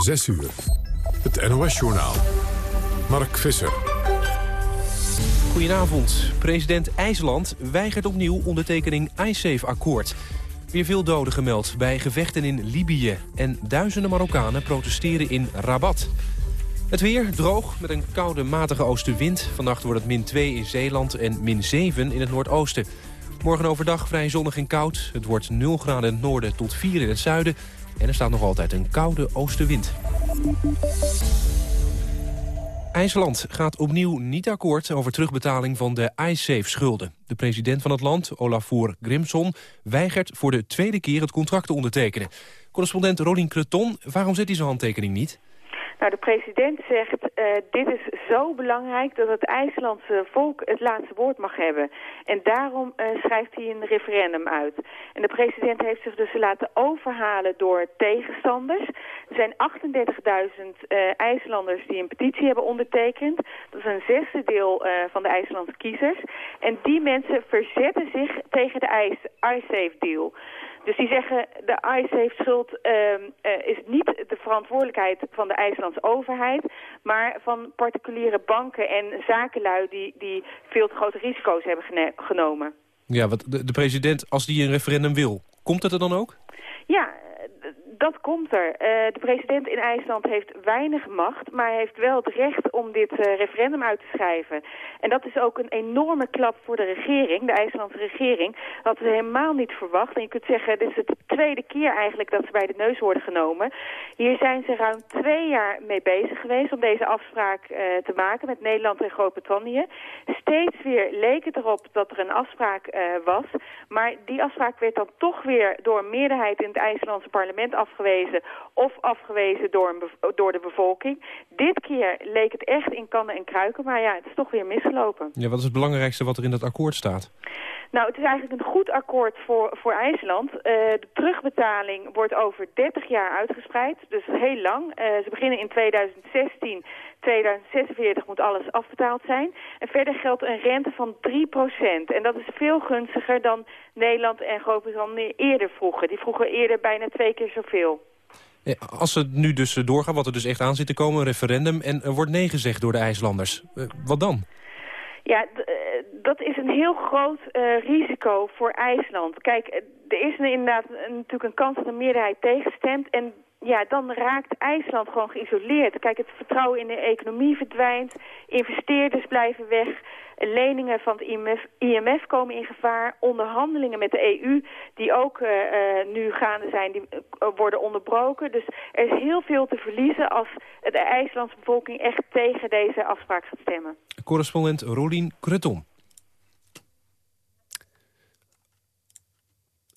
6 uur. Het NOS-journaal. Mark Visser. Goedenavond. President IJsland weigert opnieuw ondertekening ISAFE-akkoord. Weer veel doden gemeld bij gevechten in Libië. En duizenden Marokkanen protesteren in Rabat. Het weer droog met een koude matige oostenwind. Vannacht wordt het min 2 in Zeeland en min 7 in het noordoosten. Morgen overdag vrij zonnig en koud. Het wordt 0 graden in het noorden tot 4 in het zuiden. En er staat nog altijd een koude oostenwind. IJsland gaat opnieuw niet akkoord over terugbetaling van de iSafe-schulden. De president van het land, Olafur Grimson, weigert voor de tweede keer het contract te ondertekenen. Correspondent Rolien Creton, waarom zet hij zijn handtekening niet? Nou, de president zegt, uh, dit is zo belangrijk dat het IJslandse volk het laatste woord mag hebben. En daarom uh, schrijft hij een referendum uit. En de president heeft zich dus laten overhalen door tegenstanders. Er zijn 38.000 uh, IJslanders die een petitie hebben ondertekend. Dat is een zesde deel van de IJslandse kiezers. En die mensen verzetten zich tegen de ISAFE-deal. Dus die zeggen, de ICE-schuld uh, uh, is niet de verantwoordelijkheid van de IJslandse overheid, maar van particuliere banken en zakenlui die, die veel te grote risico's hebben genomen. Ja, wat de, de president, als die een referendum wil, komt het er dan ook? Ja, dat komt er. Uh, de president in IJsland heeft weinig macht, maar heeft wel het recht om dit uh, referendum uit te schrijven. En dat is ook een enorme klap voor de regering, de IJslandse regering. Hadden ze helemaal niet verwacht. En je kunt zeggen, dit is de tweede keer eigenlijk dat ze bij de neus worden genomen. Hier zijn ze ruim twee jaar mee bezig geweest om deze afspraak uh, te maken met Nederland en Groot-Brittannië. Steeds weer leek het erop dat er een afspraak was. Maar die afspraak werd dan toch weer door meerderheid in het IJslandse parlement afgegeven afgewezen of afgewezen door, een door de bevolking. Dit keer leek het echt in kannen en kruiken, maar ja, het is toch weer misgelopen. Ja, wat is het belangrijkste wat er in dat akkoord staat? Nou, het is eigenlijk een goed akkoord voor, voor IJsland. Uh, de terugbetaling wordt over 30 jaar uitgespreid, dus heel lang. Uh, ze beginnen in 2016, 2046 moet alles afbetaald zijn. En verder geldt een rente van 3%. En dat is veel gunstiger dan Nederland en Groot-Brittannië eerder vroegen. Die vroegen eerder bijna twee keer zoveel. Als het nu dus doorgaat, wat er dus echt aan zit te komen, een referendum... en er wordt nee gezegd door de IJslanders, wat dan? Ja, dat is een heel groot uh, risico voor IJsland. Kijk, er is inderdaad natuurlijk een kans dat een meerderheid tegenstemt... en ja, dan raakt IJsland gewoon geïsoleerd. Kijk, het vertrouwen in de economie verdwijnt, investeerders blijven weg... leningen van het IMF, IMF komen in gevaar, onderhandelingen met de EU... die ook uh, uh, nu gaande zijn, die uh, worden onderbroken. Dus er is heel veel te verliezen als de IJslandse bevolking echt tegen deze afspraak gaat stemmen. Correspondent Rolien Kreton.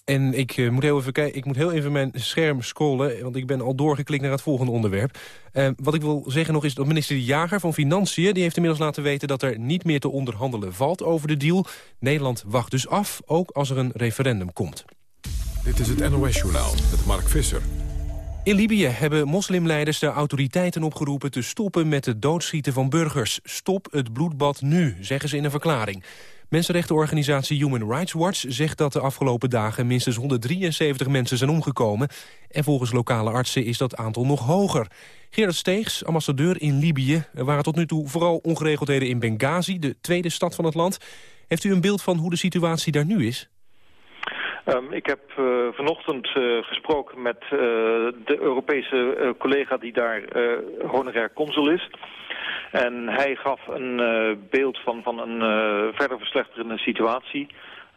En ik, uh, moet heel even kijken, ik moet heel even mijn scherm scrollen... want ik ben al doorgeklikt naar het volgende onderwerp. Uh, wat ik wil zeggen nog is dat minister De Jager van Financiën... die heeft inmiddels laten weten dat er niet meer te onderhandelen valt over de deal. Nederland wacht dus af, ook als er een referendum komt. Dit is het NOS-journaal met Mark Visser. In Libië hebben moslimleiders de autoriteiten opgeroepen te stoppen met het doodschieten van burgers. Stop het bloedbad nu, zeggen ze in een verklaring. Mensenrechtenorganisatie Human Rights Watch zegt dat de afgelopen dagen minstens 173 mensen zijn omgekomen. En volgens lokale artsen is dat aantal nog hoger. Gerard Steegs, ambassadeur in Libië. Er waren tot nu toe vooral ongeregeldheden in Benghazi, de tweede stad van het land. Heeft u een beeld van hoe de situatie daar nu is? Um, ik heb uh, vanochtend uh, gesproken met uh, de Europese collega die daar honorair consul is. En hij gaf een beeld van, van een verder verslechterende situatie.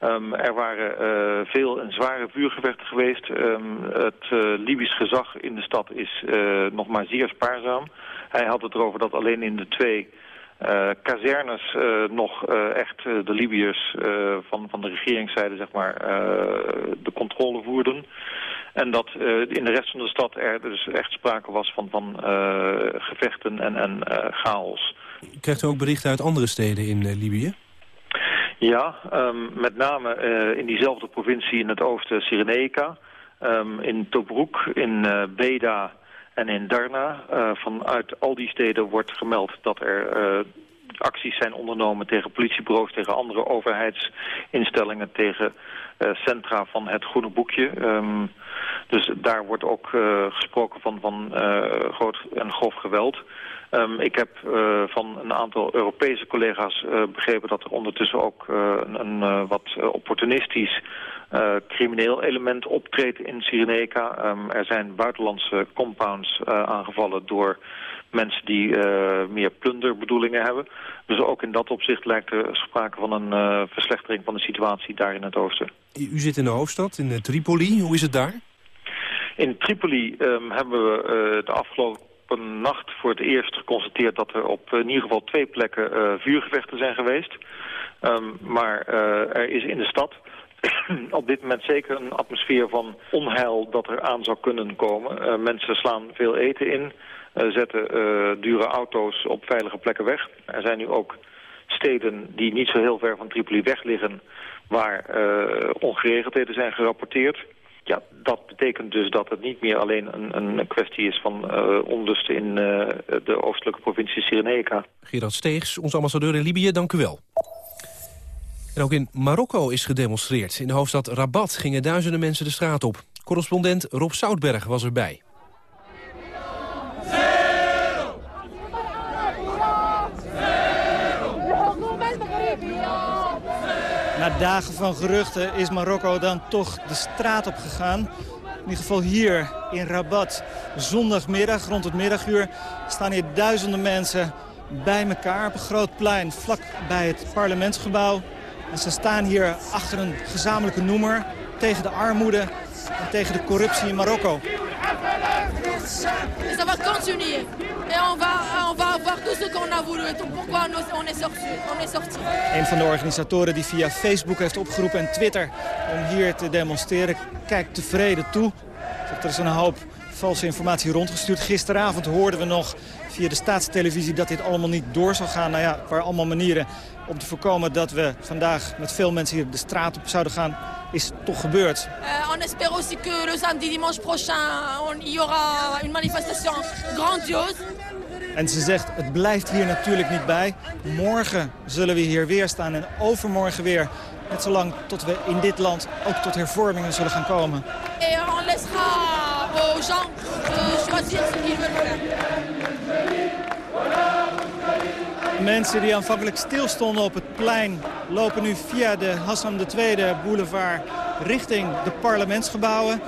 Um, er waren veel en zware vuurgevechten geweest. Um, het Libisch gezag in de stad is nog maar zeer spaarzaam. Hij had het erover dat alleen in de twee uh, kazernes uh, nog uh, echt de Libiërs van, van de regeringszijde zeg maar, de controle voerden. En dat in de rest van de stad er dus echt sprake was van, van gevechten en, en chaos. Krijgt u ook berichten uit andere steden in Libië? Ja, um, met name in diezelfde provincie in het oosten Cyrenaica, um, in Tobruk, in Beda en in Darna, uh, vanuit al die steden wordt gemeld dat er uh, acties zijn ondernomen tegen politiebureaus, tegen andere overheidsinstellingen, tegen centra van het Groene Boekje. Ehm, dus daar wordt ook gesproken van, van groot en grof geweld. Um, ik heb uh, van een aantal Europese collega's uh, begrepen dat er ondertussen ook uh, een wat opportunistisch crimineel element optreedt in Cyrenaica. Um, er zijn buitenlandse compounds aangevallen door mensen die meer plunderbedoelingen hebben. Dus ook in dat opzicht lijkt er sprake van een verslechtering van de situatie daar in het oosten. U zit in de hoofdstad, in Tripoli. Hoe is het daar? In Tripoli um, hebben we de afgelopen een nacht voor het eerst geconstateerd dat er op in ieder geval twee plekken uh, vuurgevechten zijn geweest. Um, maar uh, er is in de stad op dit moment zeker een atmosfeer van onheil dat er aan zou kunnen komen. Uh, mensen slaan veel eten in, zetten dure auto's op veilige plekken weg. Er zijn nu ook steden die niet zo heel ver van Tripoli weg liggen... waar ongeregeldheden zijn gerapporteerd ja, dat betekent dus dat het niet meer alleen een, een kwestie is van uh, in uh, de oostelijke provincie Cyrenaica. Gerard Steegs, onze ambassadeur in Libië, dank u wel. En ook in Marokko is gedemonstreerd. In de hoofdstad Rabat gingen duizenden mensen de straat op. Correspondent Rob Soutberg was erbij. Dagen van geruchten is Marokko dan toch de straat op gegaan. In ieder geval hier in Rabat. Zondagmiddag, rond het middaguur, staan hier duizenden mensen bij elkaar op een groot plein vlak bij het parlementsgebouw. En ze staan hier achter een gezamenlijke noemer tegen de armoede en tegen de corruptie in Marokko. Ça va continuer. Et on va, on va avoir tout ce qu'on a voulu. Pourquoi on est. Een van de organisatoren die via Facebook heeft opgeroepen en Twitter om hier te demonstreren, kijkt tevreden toe. Er is een hoop valse informatie rondgestuurd. Gisteravond hoorden we nog via de staatstelevisie dat dit allemaal niet door zou gaan. Nou ja, waar allemaal manieren om te voorkomen dat we vandaag met veel mensen hier de straat op zouden gaan, is toch gebeurd. Uh, on espère aussi que le samedi dimanche prochain il y aura une manifestation grandiose. En ze zegt, het blijft hier natuurlijk niet bij. Morgen zullen we hier weer staan en overmorgen weer. Net zolang tot we in dit land ook tot hervormingen zullen gaan komen. Et on laissera aux gens de choisir ce qu'ils veulent. Mensen die aanvankelijk stilstonden op het plein... lopen nu via de Hassan II boulevard richting de parlementsgebouwen.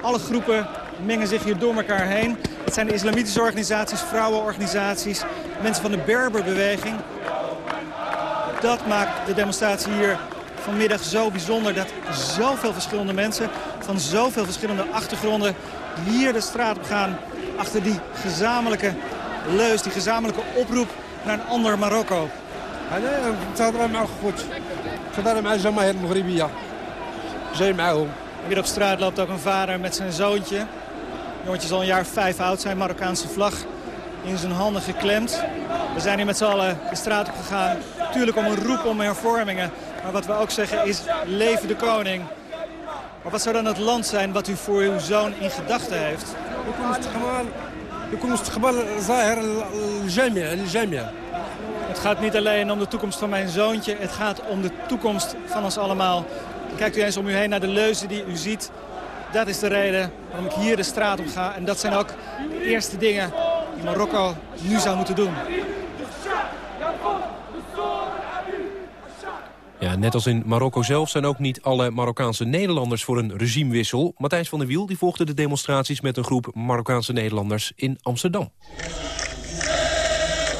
Alle groepen mengen zich hier door elkaar heen. Het zijn islamitische organisaties, vrouwenorganisaties, mensen van de Berberbeweging. Dat maakt de demonstratie hier vanmiddag zo bijzonder dat zoveel verschillende mensen van zoveel verschillende achtergronden hier de straat op gaan achter die gezamenlijke leus, die gezamenlijke oproep naar een ander Marokko. Hier op straat loopt ook een vader met zijn zoontje. Jongetje zal een jaar vijf oud zijn, Marokkaanse vlag in zijn handen geklemd. We zijn hier met z'n allen de straat op gegaan. Natuurlijk om een roep om hervormingen. Maar wat we ook zeggen is, leven de koning. Maar wat zou dan het land zijn wat u voor uw zoon in gedachten heeft? Het gaat niet alleen om de toekomst van mijn zoontje. Het gaat om de toekomst van ons allemaal. Kijkt u eens om u heen naar de leuzen die u ziet. Dat is de reden waarom ik hier de straat op ga. En dat zijn ook de eerste dingen die Marokko nu zou moeten doen. Ja, net als in Marokko zelf zijn ook niet alle Marokkaanse Nederlanders voor een regimewissel. Matthijs van der Wiel die volgde de demonstraties met een groep Marokkaanse Nederlanders in Amsterdam.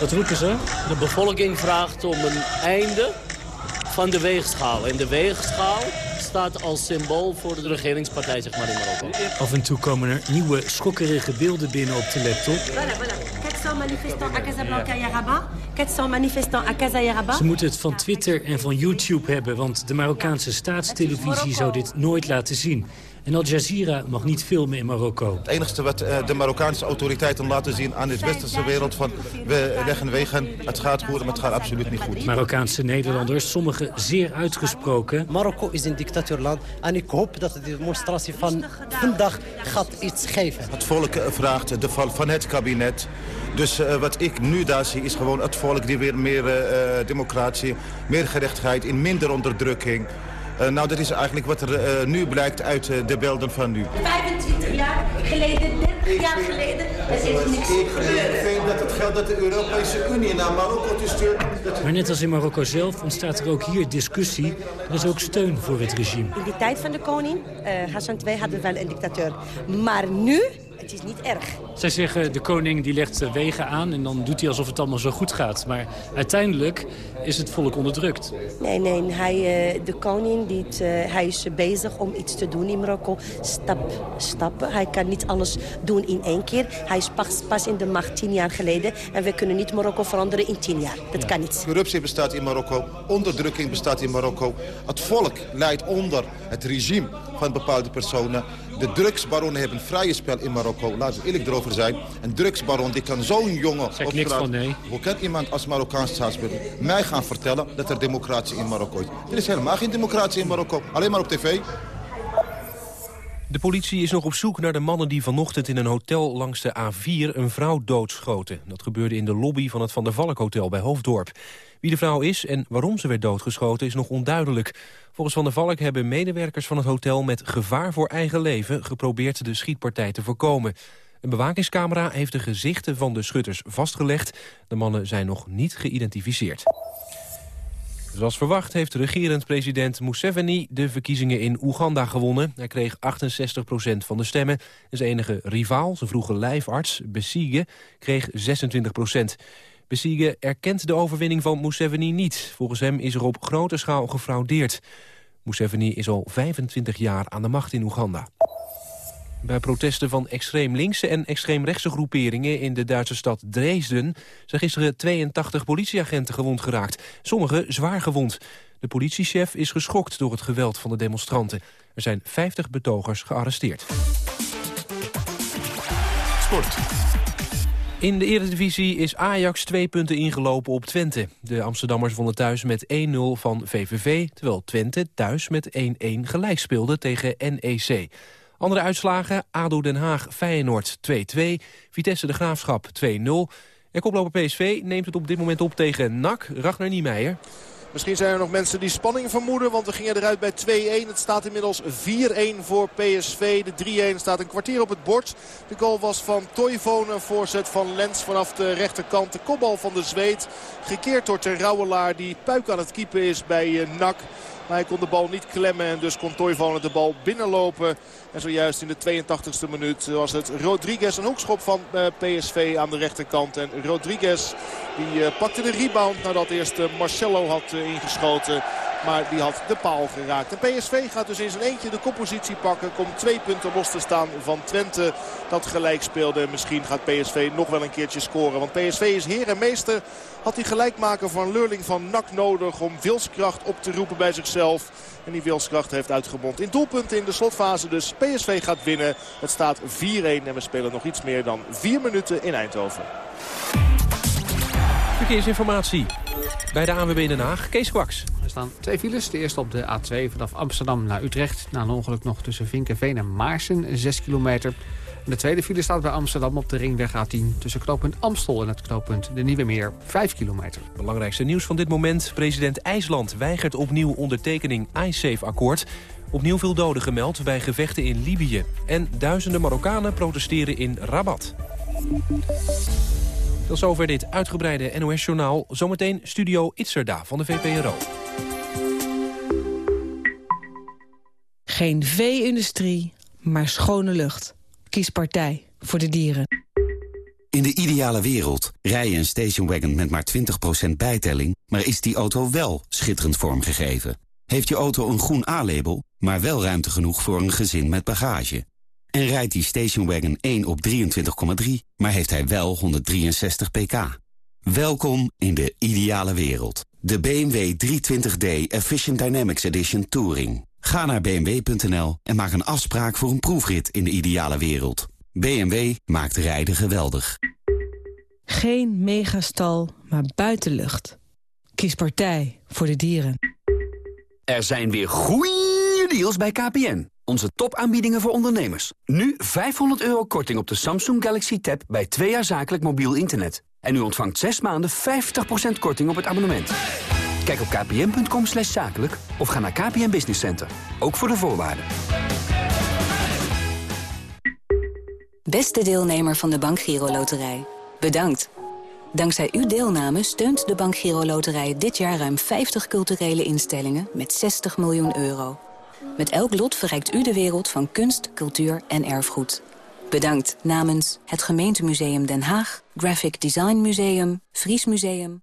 Wat roepen ze? De bevolking vraagt om een einde van de weegschaal. En de weegschaal staat als symbool voor de regeringspartij zeg maar, in Marokko. Af en toe komen er nieuwe schokkerige beelden binnen op de laptop. Voilà, voilà. 400 manifestants à Casablanca et Rabat. 400 manifestants à Casa et Rabat. Ze moeten het van Twitter en van YouTube hebben... want de Marokkaanse staatstelevisie zou dit nooit laten zien. En Al Jazeera mag niet filmen in Marokko. Het enige wat uh, de Marokkaanse autoriteiten laten zien aan de westerse wereld... van we leggen wegen, het gaat goed, maar het gaat absoluut niet goed. Marokkaanse Nederlanders, sommigen zeer uitgesproken. Marokko is een dictatuurland en ik hoop dat de demonstratie van vandaag gaat iets geven. Het volk vraagt de val van het kabinet. Dus uh, wat ik nu daar zie is gewoon het volk die weer meer uh, democratie, meer gerechtigheid, in minder onderdrukking... Uh, nou, dat is eigenlijk wat er uh, nu blijkt uit uh, de beelden van nu. 25 jaar geleden, 30 jaar geleden, er is niks gebeurd. Ik vind dat het geld dat de Europese Unie naar Marokko te stuurt... Maar net als in Marokko zelf ontstaat er ook hier discussie. Er is ook steun voor het regime. In de tijd van de koning, Hassan II, hadden we wel een dictateur. Maar nu het is niet erg. Zij zeggen, de koning die legt wegen aan en dan doet hij alsof het allemaal zo goed gaat. Maar uiteindelijk is het volk onderdrukt. Nee, nee, hij, eh, de koning die, eh, hij is bezig om iets te doen in Marokko. Stap, stappen. Hij kan niet alles doen in één keer. Hij is pas, pas in de macht tien jaar geleden. En we kunnen niet Marokko veranderen in tien jaar. Dat kan niet. Corruptie bestaat in Marokko. Onderdrukking bestaat in Marokko. Het volk leidt onder het regime van bepaalde personen. De drugsbaronnen hebben vrije spel in Marokko. Laten we eerlijk erover zijn. Een drugsbaron die kan zo'n jongen zeg niks van nee. Hoe kan iemand als Marokkaans staatsburger mij gaan vertellen dat er democratie in Marokko is? Er is helemaal geen democratie in Marokko. Alleen maar op tv. De politie is nog op zoek naar de mannen die vanochtend in een hotel langs de A4 een vrouw doodschoten. Dat gebeurde in de lobby van het Van der Valk Hotel bij Hoofddorp. Wie de vrouw is en waarom ze werd doodgeschoten is nog onduidelijk. Volgens Van der Valk hebben medewerkers van het hotel met gevaar voor eigen leven geprobeerd de schietpartij te voorkomen. Een bewakingscamera heeft de gezichten van de schutters vastgelegd. De mannen zijn nog niet geïdentificeerd. Zoals verwacht heeft regerend president Museveni de verkiezingen in Oeganda gewonnen. Hij kreeg 68% van de stemmen. Zijn enige rivaal, zijn vroege lijfarts, Besige, kreeg 26 Besige erkent de overwinning van Museveni niet. Volgens hem is er op grote schaal gefraudeerd. Museveni is al 25 jaar aan de macht in Oeganda. Bij protesten van extreem linkse en extreem rechtse groeperingen in de Duitse stad Dresden zijn gisteren 82 politieagenten gewond geraakt. Sommigen zwaar gewond. De politiechef is geschokt door het geweld van de demonstranten. Er zijn 50 betogers gearresteerd. Sport. In de Eredivisie is Ajax twee punten ingelopen op Twente. De Amsterdammers wonnen thuis met 1-0 van VVV... terwijl Twente thuis met 1-1 gelijk speelde tegen NEC. Andere uitslagen, ADO Den Haag Feyenoord 2-2, Vitesse de Graafschap 2-0... en koploper PSV neemt het op dit moment op tegen NAC, Ragnar Niemeyer. Misschien zijn er nog mensen die spanning vermoeden. Want we gingen eruit bij 2-1. Het staat inmiddels 4-1 voor PSV. De 3-1 staat een kwartier op het bord. De goal was van Toivonen. Voorzet van Lens vanaf de rechterkant. De kopbal van de Zweet. Gekeerd door Ter Rauwelaar die puik aan het keepen is bij eh, NAC. Maar hij kon de bal niet klemmen en dus kon Toivonen de bal binnenlopen. En zojuist in de 82e minuut was het Rodriguez een hoekschop van eh, PSV aan de rechterkant. En Rodriguez die eh, pakte de rebound nadat eerst Marcelo had ingeschoten. Maar die had de paal geraakt. En PSV gaat dus in zijn eentje de koppositie pakken. Komt twee punten los te staan van Twente. Dat gelijk speelde. Misschien gaat PSV nog wel een keertje scoren. Want PSV is heer en meester. Had die gelijkmaker van Leurling van NAC nodig om wilskracht op te roepen bij zichzelf. En die wilskracht heeft uitgebond in doelpunten in de slotfase. Dus PSV gaat winnen. Het staat 4-1 en we spelen nog iets meer dan 4 minuten in Eindhoven. Verkeersinformatie bij de ANWB Den Haag, Kees Kwaks. Er staan twee files. De eerste op de A2 vanaf Amsterdam naar Utrecht. Na een ongeluk nog tussen Vinkenveen en Maarsen, 6 kilometer. De tweede file staat bij Amsterdam op de ringweg A10... tussen knooppunt Amstel en het knooppunt De Nieuwe Meer, 5 kilometer. Belangrijkste nieuws van dit moment. President IJsland weigert opnieuw ondertekening ISAFE-akkoord. Opnieuw veel doden gemeld bij gevechten in Libië. En duizenden Marokkanen protesteren in Rabat. Tot zover dit uitgebreide NOS-journaal. Zometeen Studio Itzerda van de VPRO. Geen vee-industrie, maar schone lucht. Kies partij voor de dieren. In de ideale wereld rij je een stationwagon met maar 20% bijtelling... maar is die auto wel schitterend vormgegeven? Heeft je auto een groen A-label, maar wel ruimte genoeg voor een gezin met bagage? En rijdt die stationwagon 1 op 23,3, maar heeft hij wel 163 pk? Welkom in de ideale wereld. De BMW 320d Efficient Dynamics Edition Touring. Ga naar bmw.nl en maak een afspraak voor een proefrit in de ideale wereld. BMW maakt rijden geweldig. Geen megastal, maar buitenlucht. Kies partij voor de dieren. Er zijn weer goeie deals bij KPN. Onze topaanbiedingen voor ondernemers. Nu 500 euro korting op de Samsung Galaxy Tab bij twee jaar zakelijk mobiel internet. En u ontvangt 6 maanden 50% korting op het abonnement. Kijk op kpn.com zakelijk of ga naar KPN Business Center. Ook voor de voorwaarden. Beste deelnemer van de Bank Giro Loterij, bedankt. Dankzij uw deelname steunt de Bank Giro Loterij dit jaar ruim 50 culturele instellingen met 60 miljoen euro. Met elk lot verrijkt u de wereld van kunst, cultuur en erfgoed. Bedankt namens het Gemeentemuseum Den Haag, Graphic Design Museum, Fries Museum.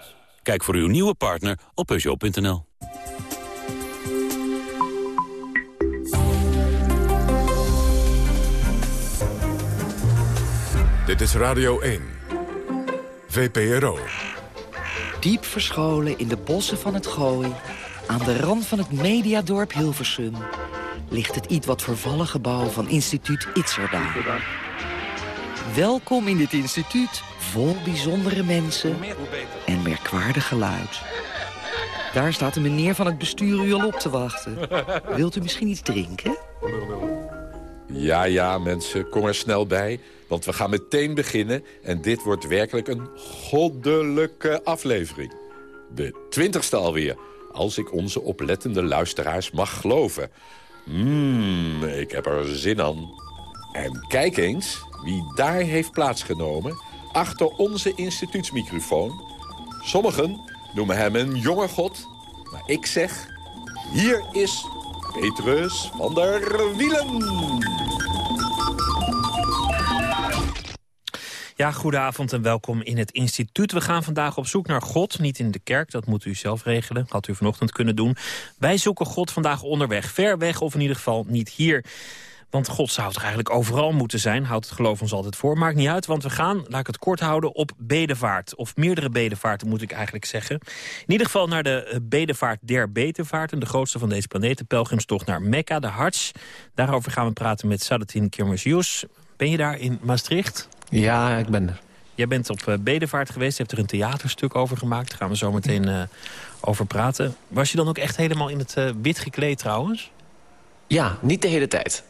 Kijk voor uw nieuwe partner op Peugeot.nl. Dit is Radio 1. VPRO. Diep verscholen in de bossen van het Gooi... aan de rand van het mediadorp Hilversum... ligt het iets wat vervallen gebouw van instituut Itzerda. Welkom in dit instituut, vol bijzondere mensen en merkwaardig geluid. Daar staat een meneer van het bestuur u al op te wachten. Wilt u misschien iets drinken? Ja, ja, mensen, kom er snel bij. Want we gaan meteen beginnen en dit wordt werkelijk een goddelijke aflevering. De twintigste alweer, als ik onze oplettende luisteraars mag geloven. Mmm, ik heb er zin aan. En kijk eens wie daar heeft plaatsgenomen achter onze instituutsmicrofoon. Sommigen noemen hem een jonge god, maar ik zeg... hier is Petrus van der Wielen. Ja, goedenavond en welkom in het instituut. We gaan vandaag op zoek naar God, niet in de kerk. Dat moet u zelf regelen, had u vanochtend kunnen doen. Wij zoeken God vandaag onderweg, ver weg of in ieder geval niet hier. Want God zou toch eigenlijk overal moeten zijn, houdt het geloof ons altijd voor. Maakt niet uit, want we gaan, laat ik het kort houden, op bedevaart. Of meerdere bedevaarten moet ik eigenlijk zeggen. In ieder geval naar de bedevaart der bedevaarten. De grootste van deze planeet, de pelgrimstocht naar Mekka, de Hajj. Daarover gaan we praten met Sadatin Kirmesius. Ben je daar in Maastricht? Ja, ik ben er. Jij bent op uh, bedevaart geweest, je hebt er een theaterstuk over gemaakt. Daar gaan we zo meteen uh, over praten. Was je dan ook echt helemaal in het uh, wit gekleed trouwens? Ja, niet de hele tijd.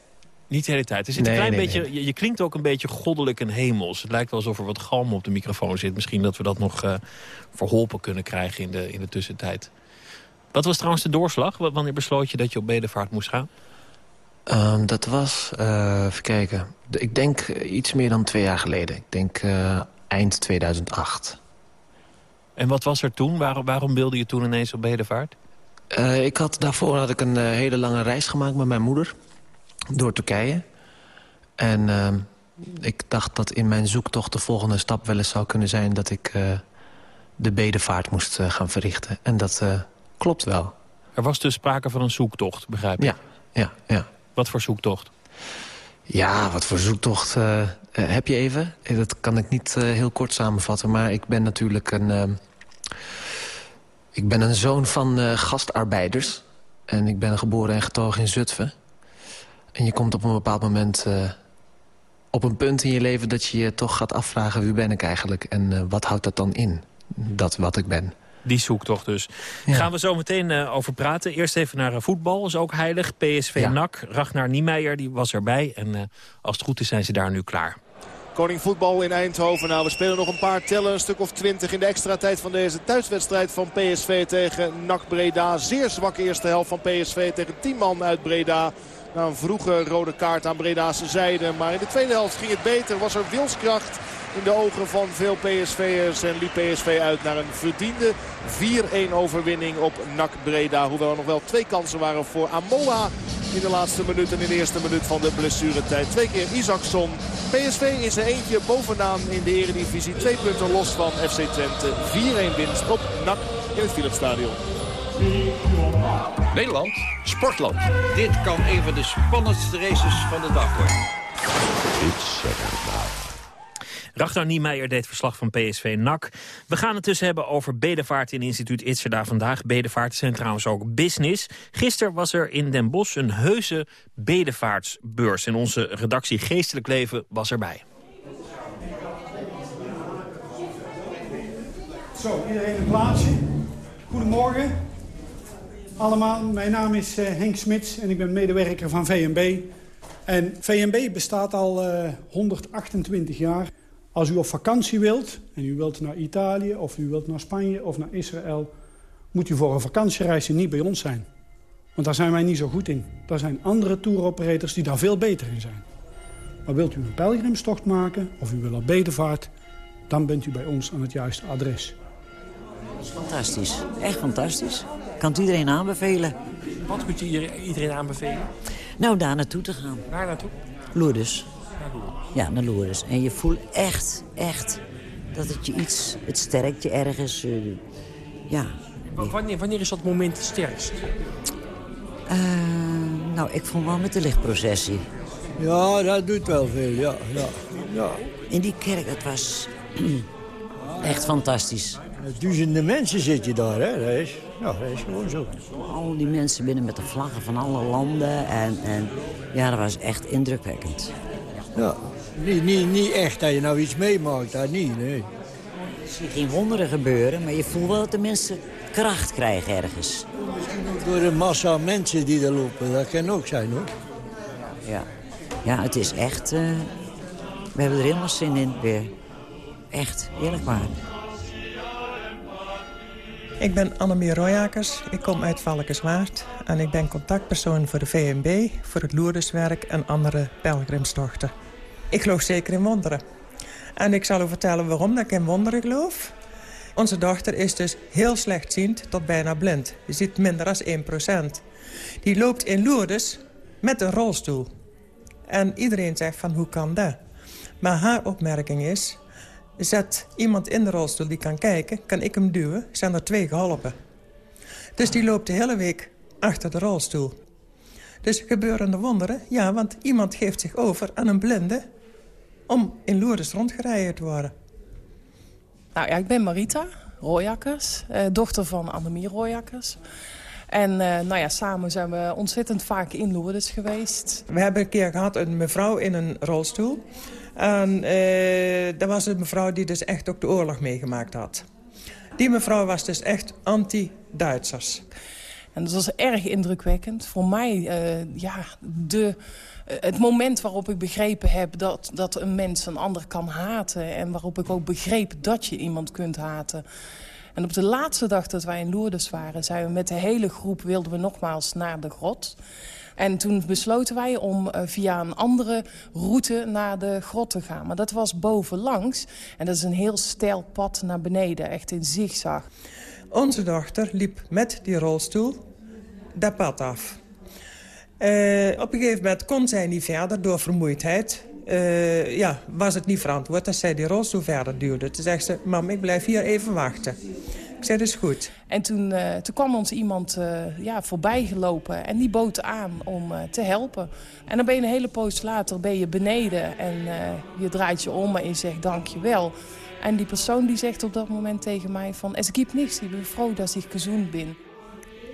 Niet de hele tijd. Er zit Nee, een klein nee, beetje, nee. Je, je klinkt ook een beetje goddelijk en hemels. Het lijkt wel alsof er wat galm op de microfoon zit. Misschien dat we dat nog uh, verholpen kunnen krijgen in de, in de tussentijd. Wat was trouwens de doorslag? Wanneer besloot je dat je op bedevaart moest gaan? Ehm, dat was, eh, even kijken, ik denk eh, iets meer dan twee jaar geleden. Ik denk eh, eind 2008. En wat was er toen? Waarom, waarom wilde je toen ineens op bedevaart? Eh, ik had, daarvoor had ik een eh, hele lange reis gemaakt met mijn moeder. Door Turkije. En ehm, ik dacht dat in mijn zoektocht de volgende stap wel eens zou kunnen zijn... dat ik eh, de bedevaart moest eh, gaan verrichten. En dat eh, klopt wel. Er was dus sprake van een zoektocht, begrijp ik? Ja, ja, ja. Wat voor zoektocht? Ja, wat voor zoektocht heb je even? Dat kan ik niet heel kort samenvatten. Maar ik ben natuurlijk een... ehm, ik ben een zoon van gastarbeiders. En ik ben geboren en getogen in Zutphen. En je komt op een bepaald moment eh, op een punt in je leven... dat je je toch gaat afvragen wie ben ik eigenlijk? En eh, wat houdt dat dan in? Dat wat ik ben. Die zoektocht dus. Ja. Gaan we zo meteen eh, over praten. Eerst even naar voetbal, is ook heilig. PSV Ja. NAC, Ragnar Niemeyer, die was erbij. En eh, als het goed is zijn ze daar nu klaar. Koning voetbal in Eindhoven. Nou, we spelen nog een paar tellen. Een stuk of twintig in de extra tijd van deze thuiswedstrijd van PSV tegen NAC Breda. Zeer zwakke eerste helft van PSV tegen 10 man uit Breda. Na een vroege rode kaart aan Breda's zijde. Maar in de tweede helft ging het beter. Was er wilskracht in de ogen van veel PSV'ers. En liep PSV uit naar een verdiende 4-1 overwinning op NAC Breda. Hoewel er nog wel twee kansen waren voor Amoa in de laatste minuut en in de eerste minuut van de blessuretijd. Twee keer Isaacson. PSV in zijn eentje bovenaan in de eredivisie. Twee punten los van FC Twente. 4-1 winst op NAC in het Philipsstadion. Nederland, sportland. Dit kan een van de spannendste races van de dag worden. Dag Niemeyer deed verslag van PSV NAC. We gaan het dus hebben over bedevaart in instituut Itzerda vandaag. Bedevaart zijn trouwens ook business. Gisteren was er in Den Bosch een heuse bedevaartsbeurs. En onze redactie Geestelijk Leven was erbij. Zo, iedereen een plaatsje. Goedemorgen allemaal. Mijn naam is uh, Henk Smits en ik ben medewerker van VNB. En VNB bestaat al uh, eh, 128 jaar. Als u op vakantie wilt, en u wilt naar Italië... of u wilt naar Spanje of naar Israël... moet u voor een vakantiereisje niet bij ons zijn. Want daar zijn wij niet zo goed in. Daar zijn andere touroperators die daar veel beter in zijn. Maar wilt u een pelgrimstocht maken of u wil op bedevaart... dan bent u bij ons aan het juiste adres. Dat is fantastisch. Echt fantastisch. Kan het iedereen aanbevelen. Wat kunt je iedereen aanbevelen? Nou, daar naartoe te gaan. Waar naartoe? Lourdes. Naar Lourdes. Ja, naar Lourdes. En je voelt echt, echt dat het je iets... Het sterkt je ergens. Uh, ja. Wanneer, wanneer is dat moment het sterkst? Uh, nou, ik vond wel met de lichtprocessie. Ja, dat doet wel veel, ja. ja, ja. In die kerk, het was echt fantastisch. Duizenden mensen zit je daar, hè? Dat is, ja, dat is gewoon zo. Al die mensen binnen met de vlaggen van alle landen. En, en ja, dat was echt indrukwekkend. Ja, niet, niet, niet echt dat je nou iets meemaakt, daar niet, nee. Je ziet geen wonderen gebeuren, maar je voelt wel dat de mensen kracht krijgen ergens. Misschien ook door de massa mensen die er lopen, dat kan ook zijn, hoor. Ja, ja het is echt... Uh, we hebben er helemaal zin in weer. Echt, eerlijk waar. Ik ben Annemie Royakkers, ik kom uit Valkenswaard... en ik ben contactpersoon voor de VNB, voor het Loerdeswerk en andere pelgrimstochten. Ik geloof zeker in wonderen. En ik zal u vertellen waarom dat ik in wonderen geloof. Onze dochter is dus heel slechtziend tot bijna blind. Je ziet minder dan 1%. Die loopt in Lourdes met een rolstoel. En iedereen zegt van hoe kan dat? Maar haar opmerking is... Zet iemand in de rolstoel die kan kijken, kan ik hem duwen. Zijn er twee geholpen. Dus die loopt de hele week achter de rolstoel. Dus gebeuren de wonderen? Ja, want iemand geeft zich over aan een blinde... om in Lourdes rondgereden te worden. Nou ja, ik ben Marita Royakkers, eh, dochter van Annemie Royakkers. En uh, nou ja, samen zijn we ontzettend vaak in Lourdes geweest. We hebben een keer gehad een mevrouw in een rolstoel. En uh, dat was een mevrouw die dus echt ook de oorlog meegemaakt had. Die mevrouw was dus echt anti-Duitsers. En dat was erg indrukwekkend. Voor mij, uh, ja, de, uh, het moment waarop ik begrepen heb dat, dat een mens een ander kan haten. En waarop ik ook begreep dat je iemand kunt haten. En op de laatste dag dat wij in Lourdes waren, zijn we met de hele groep, wilden we nogmaals naar de grot. En toen besloten wij om uh, via een andere route naar de grot te gaan. Maar dat was bovenlangs. En dat is een heel steil pad naar beneden, echt in zigzag. Onze dochter liep met die rolstoel dat pad af. Uh, op een gegeven moment kon zij niet verder door vermoeidheid. Uh, ja, was het niet verantwoord dat zij die rolstoel verder duwde. Toen zegt ze, mam, ik blijf hier even wachten. Ik zei, dat is goed. En toen, uh, toen kwam ons iemand uh, ja, voorbij gelopen en die bood aan om uh, te helpen. En dan ben je een hele poos later ben je beneden en je draait je om en je zegt dankjewel. En die persoon die zegt op dat moment tegen mij van... Es gibt nichts, ik ben froh dat ik gezond ben.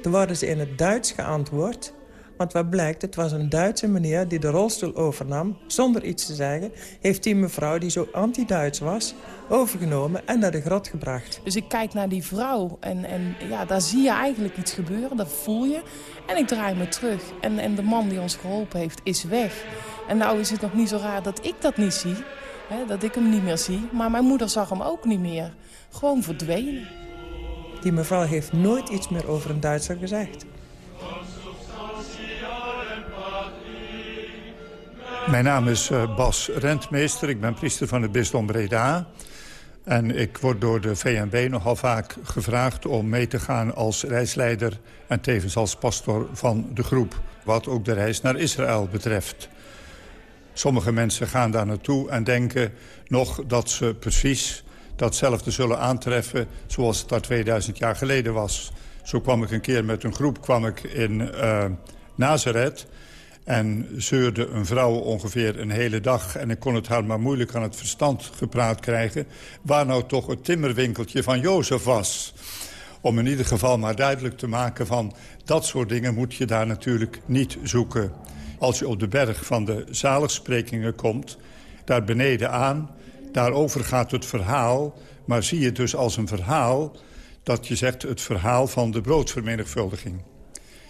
Toen worden ze in het Duits geantwoord. Want wat blijkt, het was een Duitse meneer die de rolstoel overnam... zonder iets te zeggen, heeft die mevrouw die zo anti-Duits was... overgenomen en naar de grot gebracht. Dus ik kijk naar die vrouw en, en ja, daar zie je eigenlijk iets gebeuren, dat voel je. En ik draai me terug en, en de man die ons geholpen heeft is weg. En nou is het nog niet zo raar dat ik dat niet zie... Hè, dat ik hem niet meer zie, maar mijn moeder zag hem ook niet meer. Gewoon verdwenen. Die mevrouw heeft nooit iets meer over een Duitser gezegd. Mijn naam is uh, Bas Rentmeester. Ik ben priester van het bisdom Breda. En ik word door de VNB nogal vaak gevraagd om mee te gaan als reisleider... en tevens als pastor van de groep. Wat ook de reis naar Israël betreft. Sommige mensen gaan daar naartoe en denken nog dat ze precies datzelfde zullen aantreffen... zoals het daar 2000 jaar geleden was. Zo kwam ik een keer met een groep kwam ik in uh, Nazareth... En zeurde een vrouw ongeveer een hele dag... en ik kon het haar maar moeilijk aan het verstand gepraat krijgen... waar nou toch het timmerwinkeltje van Jozef was. Om in ieder geval maar duidelijk te maken van... dat soort dingen moet je daar natuurlijk niet zoeken. Als je op de berg van de zaligsprekingen komt... daar beneden aan, daarover gaat het verhaal... maar zie je dus als een verhaal dat je zegt het verhaal van de broodvermenigvuldiging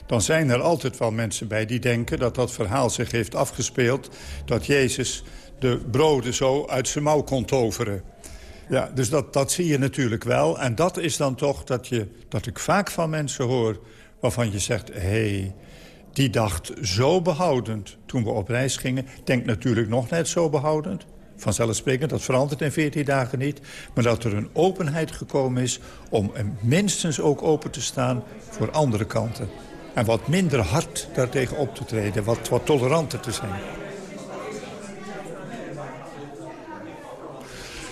dan zijn er altijd wel mensen bij die denken dat dat verhaal zich heeft afgespeeld... dat Jezus de broden zo uit zijn mouw kon toveren. Ja, dus dat, dat zie je natuurlijk wel. En dat is dan toch dat, je, dat ik vaak van mensen hoor waarvan je zegt... hé, hey, die dacht zo behoudend toen we op reis gingen. Denk natuurlijk nog net zo behoudend. Vanzelfsprekend, dat verandert in 14 dagen niet. Maar dat er een openheid gekomen is om minstens ook open te staan voor andere kanten. En wat minder hard daartegen op te treden, wat, wat toleranter te zijn.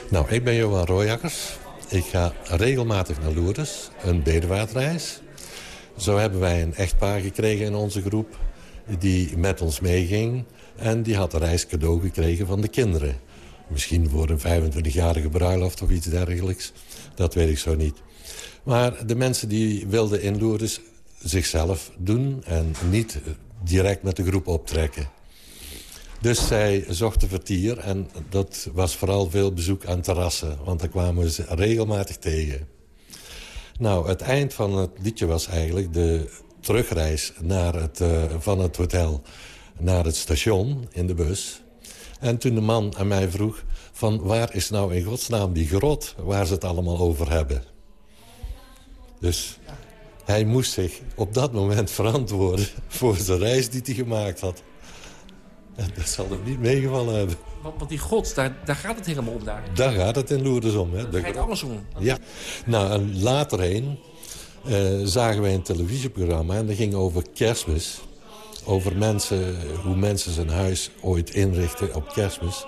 Nou, ik ben Johan Rooijakkers. Ik ga regelmatig naar Lourdes, een bedevaartreis. Zo hebben wij een echtpaar gekregen in onze groep die met ons meeging. En die had een reis cadeau gekregen van de kinderen. Misschien voor een 25-jarige bruiloft of iets dergelijks. Dat weet ik zo niet. Maar de mensen die wilden in Lourdes zichzelf doen en niet direct met de groep optrekken. Dus zij zochten vertier en dat was vooral veel bezoek aan terrassen. Want daar kwamen ze regelmatig tegen. Nou, het eind van het liedje was eigenlijk de terugreis naar het, uh, van het hotel naar het station in de bus. En toen de man aan mij vroeg van waar is nou in godsnaam die grot waar ze het allemaal over hebben. Dus hij moest zich op dat moment verantwoorden voor de reis die hij gemaakt had. En dat zal hem niet meegevallen hebben. Want, die god, daar, daar gaat het helemaal om daar. Daar gaat het in Lourdes om. Hè? Daar gaat alles om. Ja. Nou, en later heen uh, zagen wij een televisieprogramma... en dat ging over kerstmis. Over mensen, hoe mensen zijn huis ooit inrichten op kerstmis.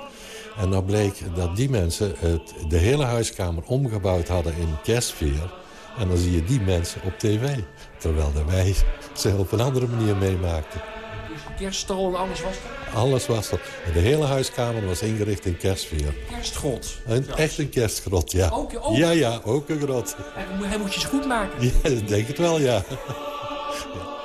En dan bleek dat die mensen het, de hele huiskamer omgebouwd hadden in kerstsfeer... En dan zie je die mensen op tv. Terwijl wij ze op een andere manier meemaakten. Dus kerststal en alles was er? Alles was er. De hele huiskamer was ingericht in kerstsfeer. Kerstgrot? Een, echt een kerstgrot, ja. Ook, ook? Ja, ja, ook een grot. Hij moet je ze goed maken? Ja, ik denk het wel, ja. Ja,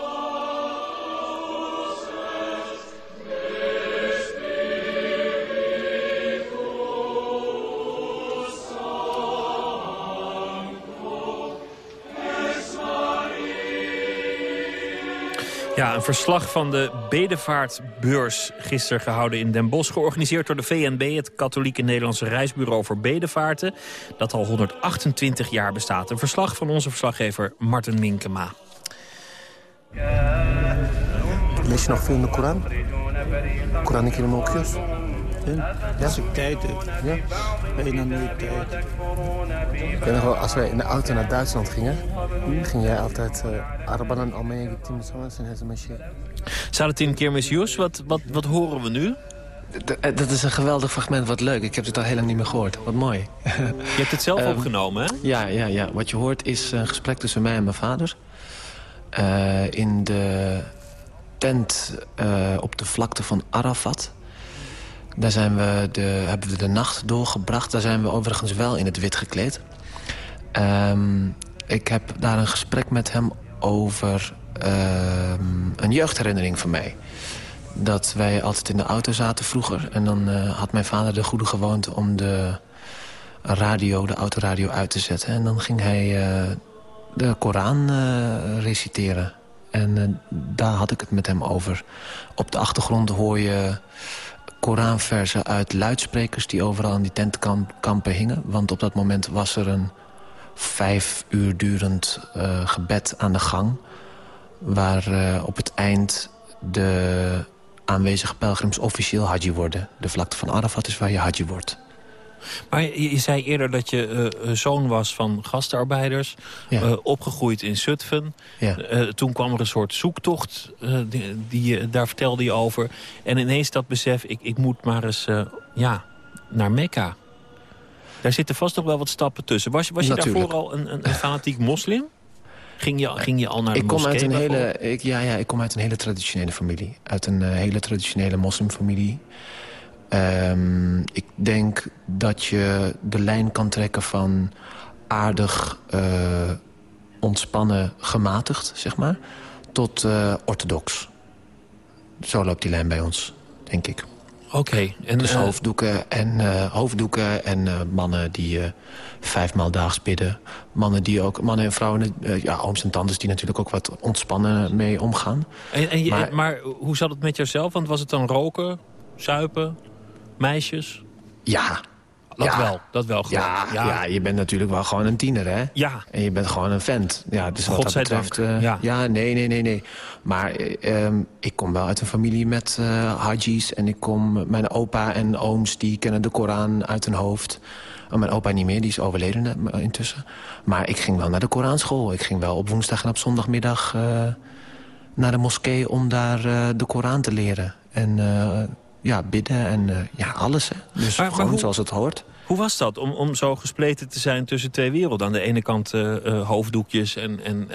een verslag van de Bedevaartbeurs gisteren gehouden in Den Bosch. Georganiseerd door de VNB, het katholieke Nederlandse reisbureau voor bedevaarten. Dat al 128 jaar bestaat. Een verslag van onze verslaggever Martin Minkema. Lees je nog veel in de Koran? Koran ik in ook ja? Als ik tijd heb. Ja? Bijna nooit tijd. Ik weet nog wel, als wij in de auto naar Duitsland gingen... Hmm? ging jij altijd... Arabanan Almeye gittim en Hezemesje. Salatin Kermesius, wat, wat, wat horen we nu? Eh, dat is een geweldig fragment, wat leuk. Ik heb het al heel lang niet meer gehoord. Wat mooi. Je hebt het zelf um, opgenomen, hè? Ja, ja, ja. Wat je hoort is een gesprek tussen mij en mijn vader. Uh, in de tent uh, op de vlakte van Arafat. Daar zijn we de, hebben we de nacht doorgebracht. Daar zijn we overigens wel in het wit gekleed. Um, ik heb daar een gesprek met hem over um, een jeugdherinnering van mij. Dat wij altijd in de auto zaten vroeger. En dan uh, had mijn vader de goede gewoonte om de radio, de autoradio uit te zetten. En dan ging hij uh, de Koran uh, reciteren. En daar had ik het met hem over. Op de achtergrond hoor je Koranversen uit luidsprekers... die overal in die tentkampen hingen. Want op dat moment was er een vijf uur durend uh, gebed aan de gang... waar uh, op het eind de aanwezige pelgrims officieel haji worden. De vlakte van Arafat is waar je haji wordt. Maar je, je zei eerder dat je uh, zoon was van gastarbeiders. Ja. Uh, opgegroeid in Zutphen. Ja. Uh, toen kwam er een soort zoektocht. die, die, daar vertelde je over. En ineens dat besef, ik, ik moet maar eens ja, naar Mekka. Daar zitten vast nog wel wat stappen tussen. Was, was je daarvoor al een, een, een fanatiek moslim? Ging je, ging je al naar de ik kom uit een hele, ik, ja, ja, ik kom uit een hele traditionele familie. Uit een eh, hele traditionele moslimfamilie. Ehm, ik denk dat je de lijn kan trekken van aardig, eh, ontspannen, gematigd, zeg maar... tot eh, orthodox. Zo loopt die lijn bij ons, denk ik. Oké. En, dus eh, hoofddoeken en, hoofddoeken en mannen die vijfmaal daags bidden. Mannen, die ook, mannen en vrouwen, ja, ooms en tantes... die natuurlijk ook wat ontspannen mee omgaan. En, en je, Maar- maar, hoe zat het met jouzelf? Want was het dan roken, zuipen, meisjes? Ja. Dat Ja. wel, dat wel gewoon. Ja, ja. je bent natuurlijk wel gewoon een tiener, hè? Ja. En je bent gewoon een vent. Ja, dus wat dat betreft... eh, ja. ja. nee, nee, nee, nee. Maar eh, ehm, ik kom wel uit een familie met hajis. En ik kom... Mijn opa en ooms, die kennen de Koran uit hun hoofd. Oh, mijn opa niet meer, die is overleden intussen. Maar ik ging wel naar de Koranschool. Ik ging wel op woensdag en op zondagmiddag... naar de moskee om daar de Koran te leren. En ja, bidden en eh, ja, alles. Hè. Dus Maar- maar gewoon hoe- zoals het hoort. Hoe was dat om, om zo gespleten te zijn tussen twee werelden? Aan de ene kant eh, eh, hoofddoekjes en, en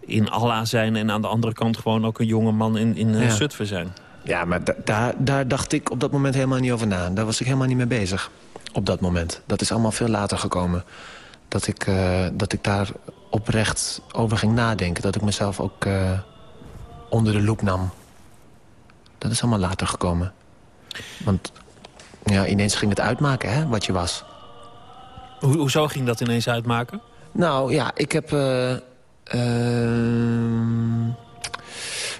in Allah zijn... en aan de andere kant gewoon ook een jonge man in, in Ja. Zutphen zijn. Ja, maar da- daar, daar dacht ik op dat moment helemaal niet over na. Daar was ik helemaal niet mee bezig. Op dat moment. Dat is allemaal veel later gekomen. Dat ik, dat ik daar oprecht over ging nadenken. Dat ik mezelf ook onder de loep nam. Dat is allemaal later gekomen. Want ja, ineens ging het uitmaken, hè, wat je was. Hoe, hoezo ging dat ineens uitmaken? Nou ja, ik heb... eh, ehm,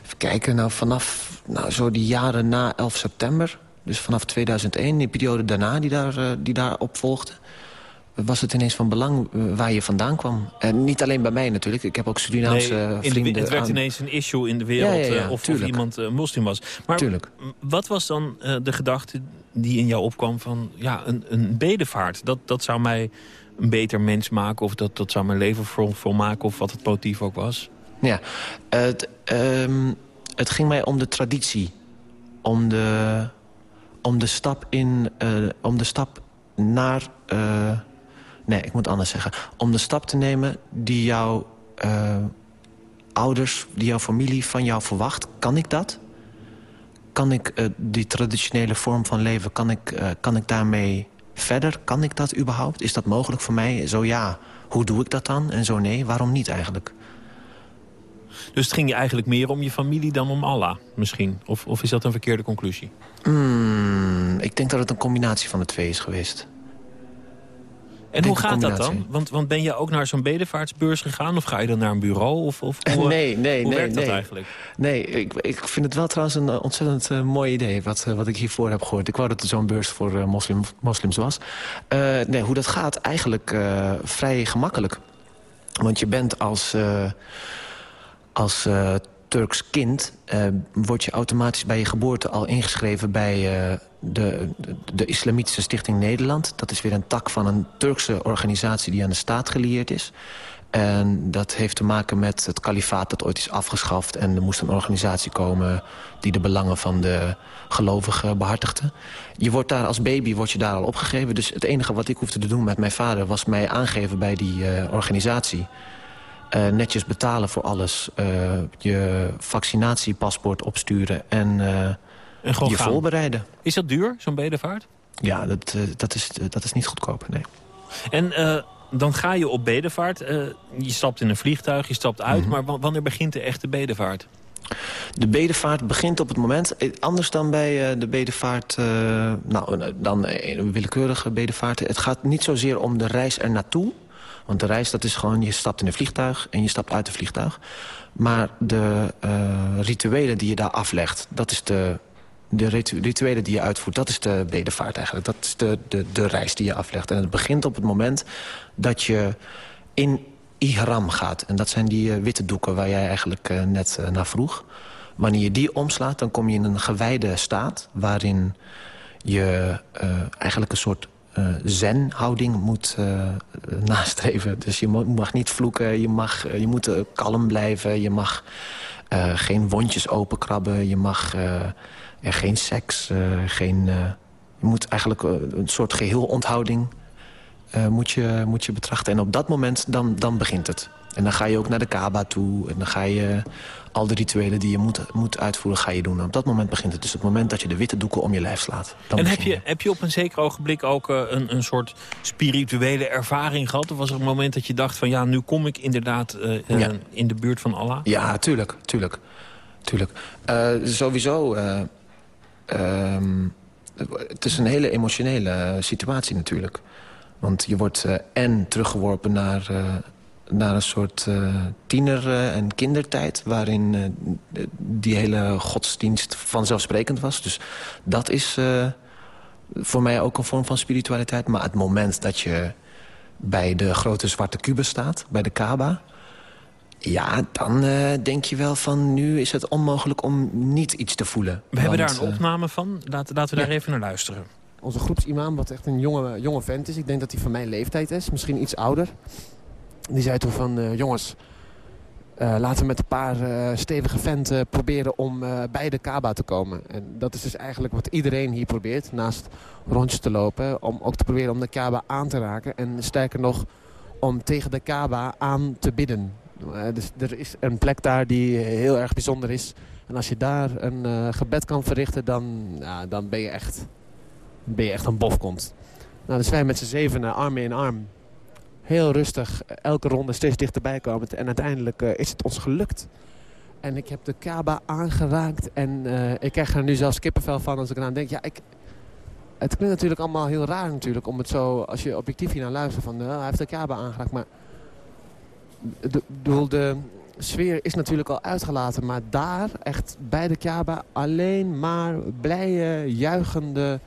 even kijken, nou vanaf nou, zo die jaren na 11 september... dus vanaf 2001, die periode daarna die, daar, eh, die daarop volgde... was het ineens van belang eh, waar je vandaan kwam. En niet alleen bij mij natuurlijk. Ik heb ook Surinaamse Nee, de- vrienden. het werd aan- ineens een issue in de wereld Ja, ja, ja, eh, of, of iemand eh, moslim was. Maar Tuurlijk. wat was dan eh, de gedachte die in jou opkwam van... ja, een, een bedevaart, dat, dat zou mij een beter mens maken... of dat, dat zou mijn leven vol, volmaken of wat het motief ook was? Ja, het, ehm, het ging mij om de traditie. Om de, om de stap in... eh, om de stap naar... nee, ik moet anders zeggen. Om de stap te nemen die jouw eh, ouders, die jouw familie van jou verwacht. Kan ik dat? Kan ik eh, die traditionele vorm van leven, kan ik, eh, kan ik daarmee verder? Kan ik dat überhaupt? Is dat mogelijk voor mij? Zo ja, hoe doe ik dat dan? En zo nee, waarom niet eigenlijk? Dus het ging je eigenlijk meer om je familie dan om Allah, misschien? Of, of is dat een verkeerde conclusie? Hmm, ik denk dat het een combinatie van de twee is geweest. En hoe gaat dat dan? Want, want ben je ook naar zo'n bedevaartsbeurs gegaan? Of ga je dan naar een bureau? Of, of hoe, eh, nee, nee, hoe nee. werkt nee. dat eigenlijk? Nee, ik, ik vind het wel trouwens een eh, ontzettend eh, mooi idee... Wat, wat ik hiervoor heb gehoord. Ik wou dat er zo'n beurs voor moslim, moslims was. Nee, hoe dat gaat? Eigenlijk vrij gemakkelijk. Want je bent als, als Turks kind... eh, word je automatisch bij je geboorte al ingeschreven... bij eh, de, de, Islamitische Stichting Nederland. Dat is weer een tak van een Turkse organisatie... die aan de staat gelieerd is. En dat heeft te maken met het kalifaat dat ooit is afgeschaft. En er moest een organisatie komen die de belangen van de gelovigen behartigde. Je wordt daar als baby wordt je daar al opgegeven. Dus het enige wat ik hoefde te doen met mijn vader... was mij aangeven bij die eh, organisatie. Eh, netjes betalen voor alles. eh, je vaccinatiepaspoort opsturen en, eh, En je gaan. voorbereiden. Is dat duur, zo'n bedevaart? Ja, dat, dat, is, dat is niet goedkoop, nee. En dan ga je op bedevaart. je stapt in een vliegtuig, je stapt uit. Mhm. Maar wa- wanneer begint de echte bedevaart? De bedevaart begint op het moment, anders dan bij de bedevaart, nou, dan een willekeurige bedevaart. Het gaat niet zozeer om de reis er naartoe. Want de reis, dat is gewoon, je stapt in een vliegtuig en je stapt uit het vliegtuig. Maar de eh, rituelen die je daar aflegt, dat is de, de ritu- rituelen die je uitvoert, dat is de bedevaart eigenlijk. Dat is de, de, de reis die je aflegt. En het begint op het moment dat je in ihram gaat. En dat zijn die eh, witte doeken waar jij eigenlijk eh, net naar vroeg. Wanneer je die omslaat, dan kom je in een gewijde staat... waarin je eigenlijk een soort zen-houding moet eh, nastreven. Dus je mag niet vloeken, je, mag, eh, je moet eh, kalm blijven... je mag eh, geen wondjes openkrabben, je mag eh, geen seks, eh, geen... eh, je moet eigenlijk eh, een soort geheel onthouding eh, moet, je, moet je betrachten. En op dat moment, dan, dan begint het. En dan ga je ook naar de Kaaba toe. En dan ga je al de rituelen die je moet, moet uitvoeren, ga je doen. En op dat moment begint het. Dus het moment dat je de witte doeken om je lijf slaat. Dan en heb je, heb je op een zeker ogenblik ook uh, een, een soort spirituele ervaring gehad? Of was er een moment dat je dacht van ja, nu kom ik inderdaad uh, ja. in de buurt van Allah? Ja, tuurlijk. tuurlijk, tuurlijk. Sowieso... ehm het is een hele emotionele situatie natuurlijk. Want je wordt en teruggeworpen naar, naar een soort uh, tiener- en kindertijd... waarin die hele godsdienst vanzelfsprekend was. Dus dat is voor mij ook een vorm van spiritualiteit. Maar het moment dat je bij de grote zwarte kubus staat, bij de Kaaba... Ja, dan uh, denk je wel van nu is het onmogelijk om niet iets te voelen. We want, hebben daar een opname van. Laten, laten we daar ja. even naar luisteren. Onze groepsimam, wat echt een jonge, jonge vent is. Ik denk dat hij van mijn leeftijd is. Misschien iets ouder. Die zei toen van, uh, jongens... Uh, laten we met een paar stevige venten proberen om bij de Kaba te komen. En dat is dus eigenlijk wat iedereen hier probeert. Naast rondjes te lopen. Om ook te proberen om de Kaba aan te raken. En sterker nog, om tegen de Kaba aan te bidden. Dus er is een plek daar die heel erg bijzonder is. En als je daar een gebed kan verrichten, dan, ja, dan ben, je echt, ben je echt een bofkont. Nou, dus wij met z'n zevenen, arm in arm, heel rustig, elke ronde steeds dichterbij komen. En uiteindelijk uh, is het ons gelukt. En ik heb de Kaaba aangeraakt en ik krijg er nu zelfs kippenvel van als ik eraan denk. Ja, ik, het klinkt natuurlijk allemaal heel raar natuurlijk, om het zo, als je objectief hier naar luistert, van hij heeft de Kaaba aangeraakt, maar de, de, de sfeer is natuurlijk al uitgelaten. Maar daar, echt bij de Kaaba, alleen maar blije, juichende,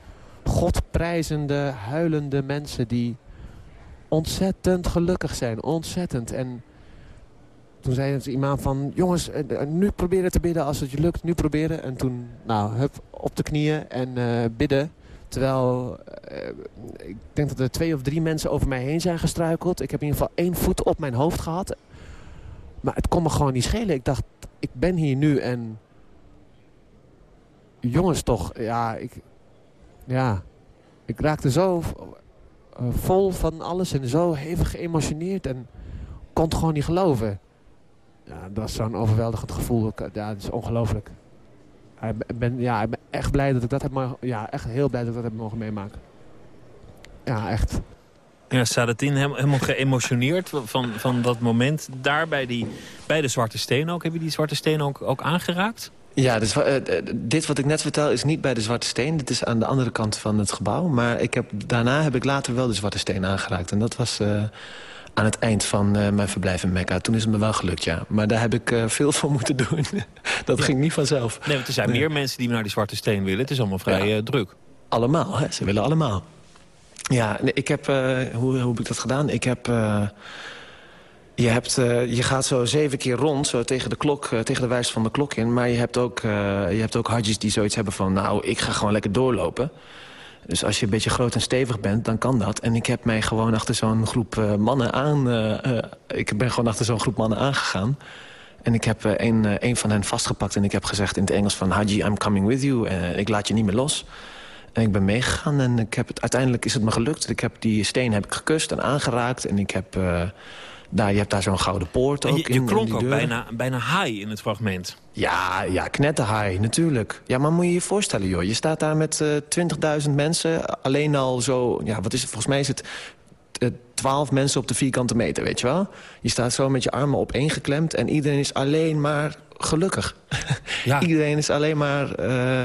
godprijzende, huilende mensen... die ontzettend gelukkig zijn. Ontzettend. En toen zei het imam van... jongens, nu proberen te bidden als het je lukt. Nu proberen. En toen, nou, op de knieën en uh, bidden. Terwijl, ik denk dat er twee of drie mensen over mij heen zijn gestruikeld. Ik heb in ieder geval één voet op mijn hoofd gehad. Maar het kon me gewoon niet schelen. Ik dacht, ik ben hier nu en... Jongens toch, ja, ik... Ja, ik raakte zo uh, vol van alles en zo hevig geëmotioneerd. En kon het gewoon niet geloven. Ja, dat was zo'n overweldigend gevoel. Ja, dat is ongelooflijk. Ik ben, ja, ik ben echt blij dat ik dat heb mogen... Ja, echt heel blij dat ik dat heb mogen meemaken. Ja, echt. Ja, Sadatien helemaal geëmotioneerd van, van dat moment daar bij, die, bij de Zwarte Steen ook. Heb je die Zwarte Steen ook, ook aangeraakt? Ja, dus, uh, dit wat ik net vertel is niet bij de Zwarte Steen. Dit is aan de andere kant van het gebouw. Maar ik heb, daarna heb ik later wel de Zwarte Steen aangeraakt. En dat was uh, aan het eind van uh, mijn verblijf in Mekka. Toen is het me wel gelukt, ja. Maar daar heb ik veel voor moeten doen. dat ja. ging niet vanzelf. Nee, want er zijn nee. meer mensen die naar die Zwarte Steen willen. Het is allemaal vrij ja. druk. Allemaal, hè? ze willen allemaal. Ja, ik heb... Hoe, hoe heb ik dat gedaan? Ik heb... Uh, je, hebt, uh, je gaat zo zeven keer rond, zo tegen de klok, tegen de wijs van de klok in. Maar je hebt ook, je hebt ook hadjes die zoiets hebben van... nou, ik ga gewoon lekker doorlopen. Dus als je een beetje groot en stevig bent, dan kan dat. En ik heb mij gewoon achter zo'n groep mannen aan... ik ben gewoon achter zo'n groep mannen aangegaan. En ik heb een, een van hen vastgepakt en ik heb gezegd in het Engels van... Haji, I'm coming with you. ik laat je niet meer los. En ik ben meegegaan en ik heb het, uiteindelijk is het me gelukt. Ik heb die steen heb ik gekust en aangeraakt. En ik heb, uh, daar, je hebt daar zo'n gouden poort ook je, je in. klonk ook bijna, bijna high in het fragment. Ja, ja knetter high, natuurlijk. Ja, maar moet je je voorstellen, joh. Je staat daar met uh, 20.000 mensen. Alleen al zo, ja, wat is het? Volgens mij is het... 12 mensen op de vierkante meter, weet je wel? Je staat zo met je armen opeengeklemd en iedereen is alleen maar gelukkig. Ja. iedereen is alleen maar... Uh,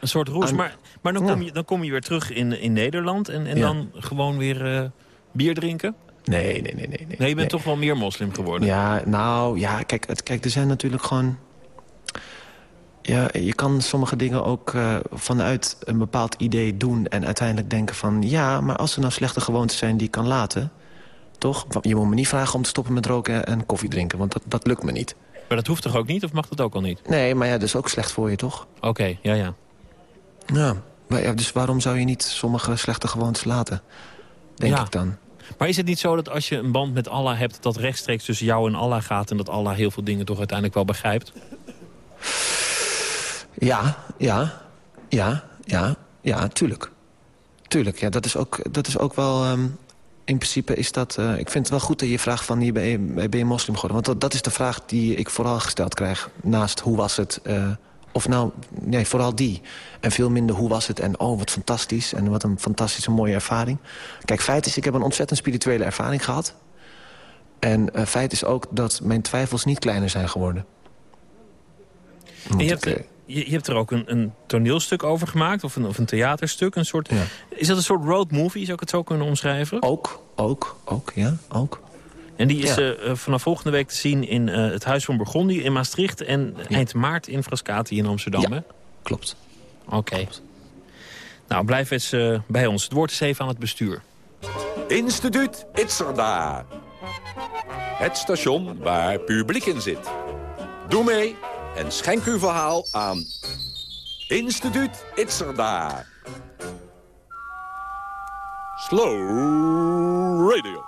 een soort roes, aan... maar maar dan kom, je, dan kom je weer terug in, in Nederland en, en ja. dan gewoon weer uh, bier drinken? Nee, nee, nee. Nee, nee, nee je bent nee. toch wel meer moslim geworden? Ja, nou, ja, kijk, het, kijk er zijn natuurlijk gewoon... Ja, je kan sommige dingen ook uh, vanuit een bepaald idee doen... en uiteindelijk denken van... ja, maar als er nou slechte gewoontes zijn die ik kan laten... toch? Je moet me niet vragen om te stoppen met roken en koffie drinken... want dat, dat lukt me niet. Maar dat hoeft toch ook niet? Of mag dat ook al niet? Nee, maar ja, dat is ook slecht voor je, toch? Oké, okay, ja, ja. Ja, maar ja, dus waarom zou je niet sommige slechte gewoontes laten? Denk ja. ik dan. Maar is het niet zo dat als je een band met Allah hebt... dat rechtstreeks tussen jou en Allah gaat... en dat Allah heel veel dingen toch uiteindelijk wel begrijpt? Ja, ja, ja, ja, ja, tuurlijk. Tuurlijk, ja, dat is ook, dat is ook wel... Um, in principe is dat... eh, ik vind het wel goed dat je vraagt van, hier ben je, ben je moslim geworden? Want dat, dat is de vraag die ik vooral gesteld krijg. Naast hoe was het... eh, of nou, nee, vooral die. En veel minder hoe was het en oh, wat fantastisch. En wat een fantastische mooie ervaring. Kijk, feit is, ik heb een ontzettend spirituele ervaring gehad. En eh, feit is ook dat mijn twijfels niet kleiner zijn geworden. En je, hebt, je, je hebt er ook een, een toneelstuk over gemaakt, of een, of een theaterstuk. Een soort, Is dat een soort road movie, zou ik het zo kunnen omschrijven? Ook, ook, ook, ja, ook. En die is Ja. eh, eh, vanaf volgende week te zien in eh, het Huis van Burgondië in Maastricht... en eind maart in Frascati in Amsterdam, Ja, hè? klopt. Oké. Nou, blijf eens eh, bij ons. Het woord is even aan het bestuur. Instituut Itzerda. Het station waar publiek in zit. Doe mee en schenk uw verhaal aan Instituut Itzerda. Slow Radio.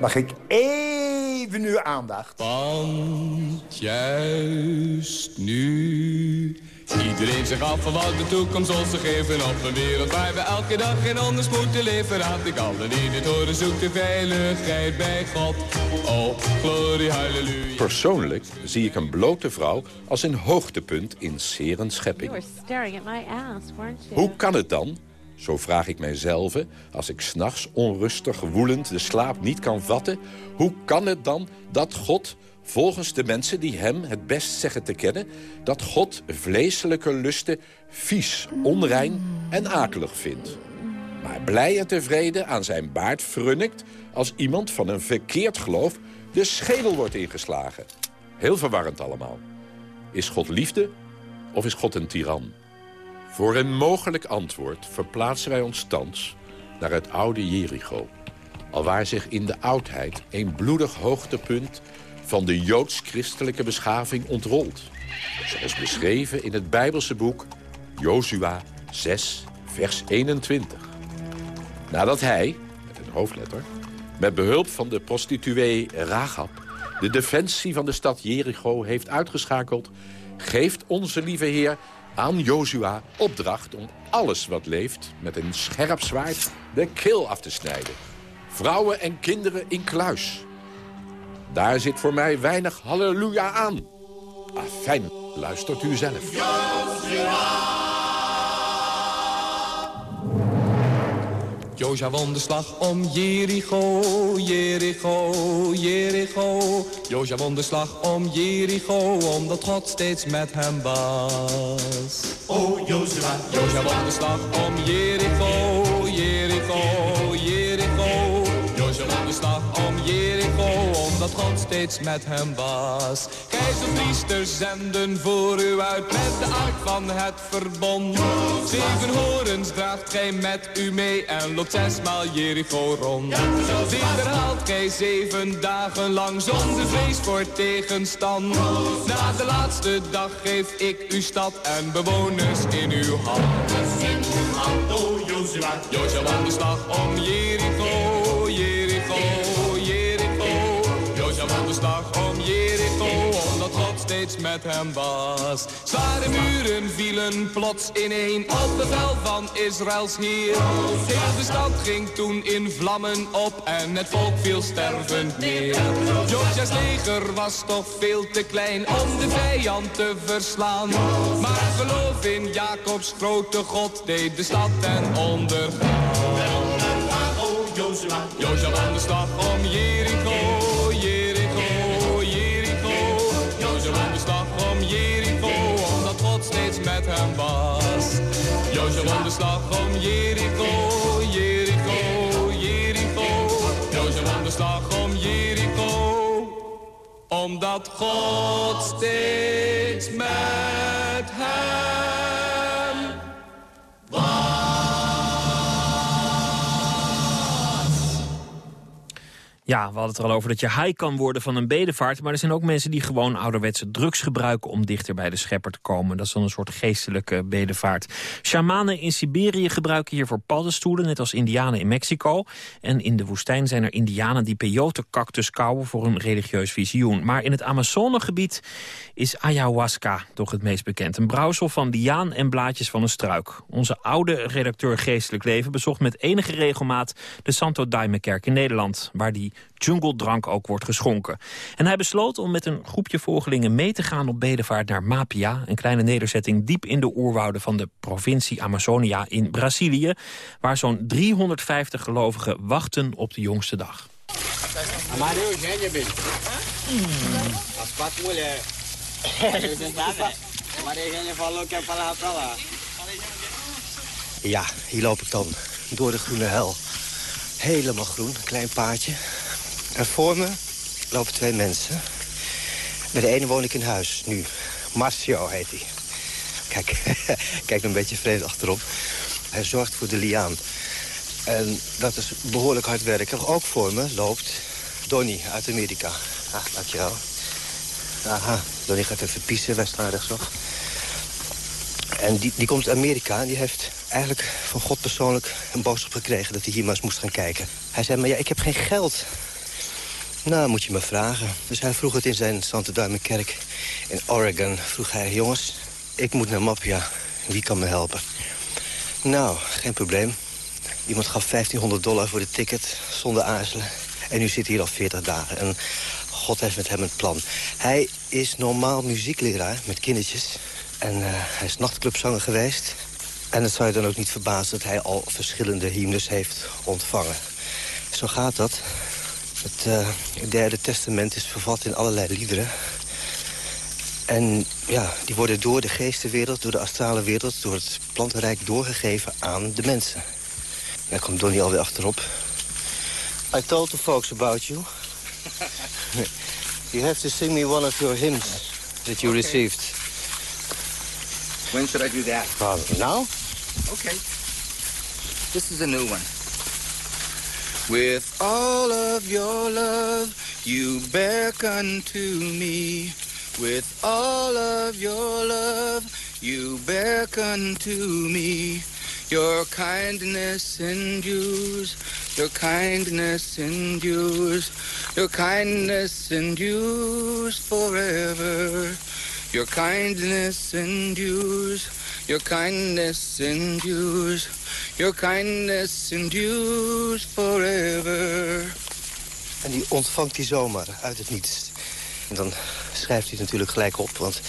Mag ik even uw aandacht? Want juist nu Iedereen zich af van wat de toekomst ons te geven Op een wereld waar we elke dag in anders moeten leven Raad ik allen die dit horen zoek de veiligheid bij God Oh, glorie, halleluja Persoonlijk zie ik een blote vrouw als een hoogtepunt in serens schepping. Hoe kan het dan, zo vraag ik mijzelf, als ik s'nachts onrustig woelend de slaap niet kan vatten... hoe kan het dan dat God, volgens de mensen die hem het best zeggen te kennen... dat God vleeselijke lusten vies, onrein en akelig vindt? Maar blij en tevreden aan zijn baard frunnikt... als iemand van een verkeerd geloof de schedel wordt ingeslagen. Heel verwarrend allemaal. Is God liefde of is God een tiran? Voor een mogelijk antwoord verplaatsen wij ons thans naar het oude Jericho. Alwaar zich in de oudheid een bloedig hoogtepunt van de joods-christelijke beschaving ontrolt. Zoals beschreven in het Bijbelse boek Jozua 6, vers 21. Nadat hij, met een hoofdletter, met behulp van de prostituee Rahab... de defensie van de stad Jericho heeft uitgeschakeld... geeft onze lieve Heer aan Jozua opdracht om alles wat leeft... met een scherp zwaard de keel af te snijden. Vrouwen en kinderen in kluis. Daar zit voor mij weinig halleluja aan. Afijn, luistert u zelf. Joja won de slag om Jericho, Jericho, Jericho. Joja won de slag om Jericho, omdat God steeds met hem was. Oh, Jozua, Joja won de slag om Jericho, Jericho, Jericho. Omdat God steeds met hem was. Keizerpriesters zenden voor u uit met de ark van het verbond. Zeven horens draagt gij met u mee en loopt zesmaal Jericho rond. Dit herhaalt gij zeven dagen lang zonder vrees voor tegenstand. Na de laatste dag geef ik uw stad en bewoners in uw hand. Jozua, Jozua won de slag om Jericho, Jericho. Slag om Jericho, omdat God steeds met hem was. Zware muren vielen plots ineen op bevel van Israëls heer. Heel de stad ging toen in vlammen op en het volk viel stervend neer. Josia's leger was toch veel te klein om de vijand te verslaan. Maar geloof in Jacobs grote God deed de stad ten onder. oh, Jozua, Jozua de slag om Jericho, de slag om Jericho, Jericho, Jericho. De slag om Jericho, omdat God steeds met Ja, we hadden het er al over dat je high kan worden van een bedevaart. Maar er zijn ook mensen die gewoon ouderwetse drugs gebruiken... om dichter bij de schepper te komen. Dat is dan een soort geestelijke bedevaart. Shamanen in Siberië gebruiken hiervoor paddenstoelen... net als indianen in Mexico. En in de woestijn zijn er indianen die peyote-cactus kauwen... voor een religieus visioen. Maar in het Amazonegebied is ayahuasca toch het meest bekend. Een brouwsel van liaan en blaadjes van een struik. Onze oude redacteur Geestelijk Leven bezocht met enige regelmaat... de Santo Daime-kerk in Nederland... waar die jungle-drank ook wordt geschonken. En hij besloot om met een groepje volgelingen mee te gaan op bedevaart naar Mapia... een kleine nederzetting diep in de oerwouden van de provincie Amazonia in Brazilië... waar zo'n 350 gelovigen wachten op de jongste dag. Ja, hier loop ik dan door de groene hel. Helemaal groen, klein paardje. En voor me lopen twee mensen. Met de ene woon ik in huis, nu. Marcio heet hij. Kijk, kijk een beetje vreemd achterop. Hij zorgt voor de liaan. En dat is behoorlijk hard werken. Ook voor me loopt Donny uit Amerika. Ah, dankjewel. Aha, Donny gaat even pissen, wij staan rechtsaf. En die, die komt uit Amerika en die heeft eigenlijk van God persoonlijk een boodschap gekregen... dat hij hier maar eens moest gaan kijken. Hij zei, maar ja, ik heb geen geld. Nou, moet je me vragen. Dus hij vroeg het in zijn Santa kerk in Oregon. Vroeg hij, jongens, ik moet naar Mapia. Wie kan me helpen? Nou, geen probleem. Iemand gaf 1500 dollar voor de ticket, zonder aarzelen. En nu zit hij hier al 40 dagen. En God heeft met hem een plan. Hij is normaal muziekleraar met kindertjes. En uh, hij is nachtclubzanger geweest. En het zou je dan ook niet verbazen dat hij al verschillende hymnes heeft ontvangen. Zo gaat dat. Het uh, derde testament is vervat in allerlei liederen. En ja, die worden door de geestenwereld, door de astrale wereld... door het plantenrijk doorgegeven aan de mensen. Daar komt Donnie alweer achterop. I told the folks about you. you have to sing me one of your hymns that you received. When should I do that? Uh, now? Okay. This is a new one. With all of your love, you beckon to me. With all of your love, you beckon to me. Your kindness endures, your kindness endures, your kindness endures forever. Your kindness endures, your kindness endures, your kindness endures forever. En die ontvangt hij zomaar uit het niets. En dan schrijft hij het natuurlijk gelijk op, want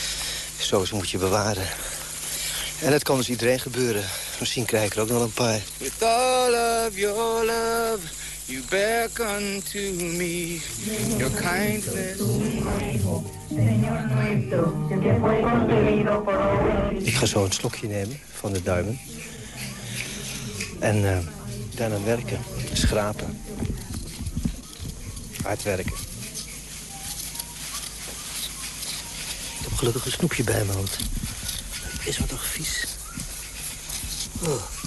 zo moet je bewaren. En het kan dus iedereen gebeuren. Misschien krijg ik er ook nog een paar. With all of your love, you beckon to me. Your kindness. Ik ga zo een slokje nemen van de duimen. En uh, daarna werken, schrapen. Hard werken. Ik heb gelukkig een snoepje bij me, het is wat toch vies. Oh.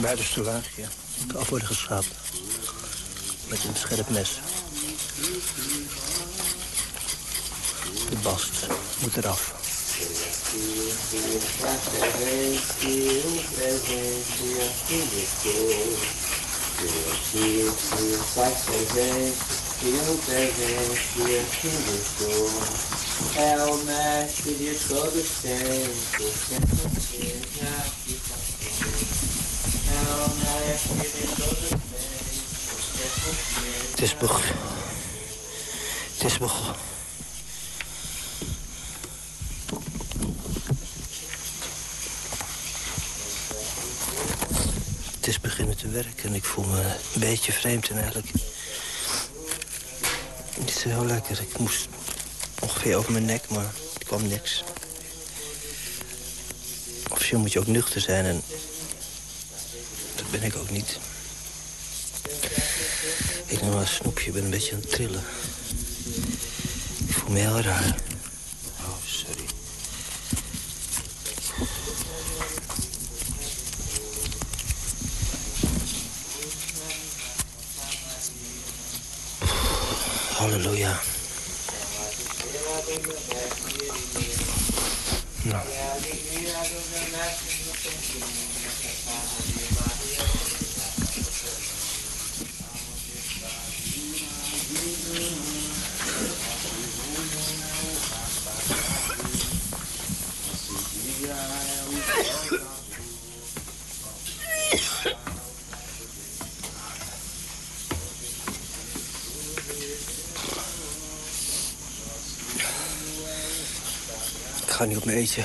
Buitenste laagje. Kan af worden geschrapt. Met een scherp mes. De bast moet eraf. É o mestre de todos os tempos, É o mestre de todos os tempos, Het is beg... Het is beg... Het is beginnen te werken en ik voel me een beetje vreemd en eigenlijk... Niet zo heel lekker. Ik moest ongeveer over mijn nek, maar er kwam niks. Officieel moet je ook nuchter zijn en dat ben ik ook niet. Ik noem maar een snoepje, ik ben een beetje aan het trillen. Ik voel me heel raar. Oh, sorry. Halleluja. Ga niet op mijn eetje.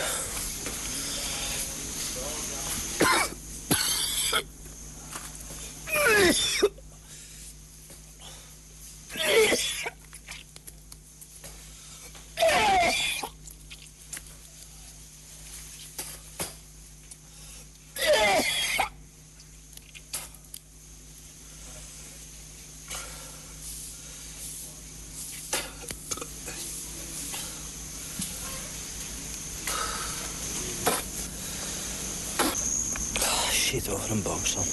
Ah, Shit, over een boom staan.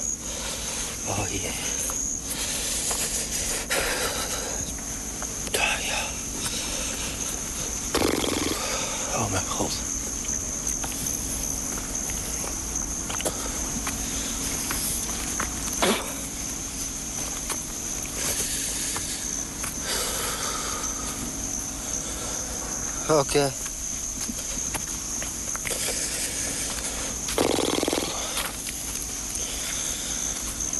Oh jee. Ah, ja. Oh mijn god. Oké.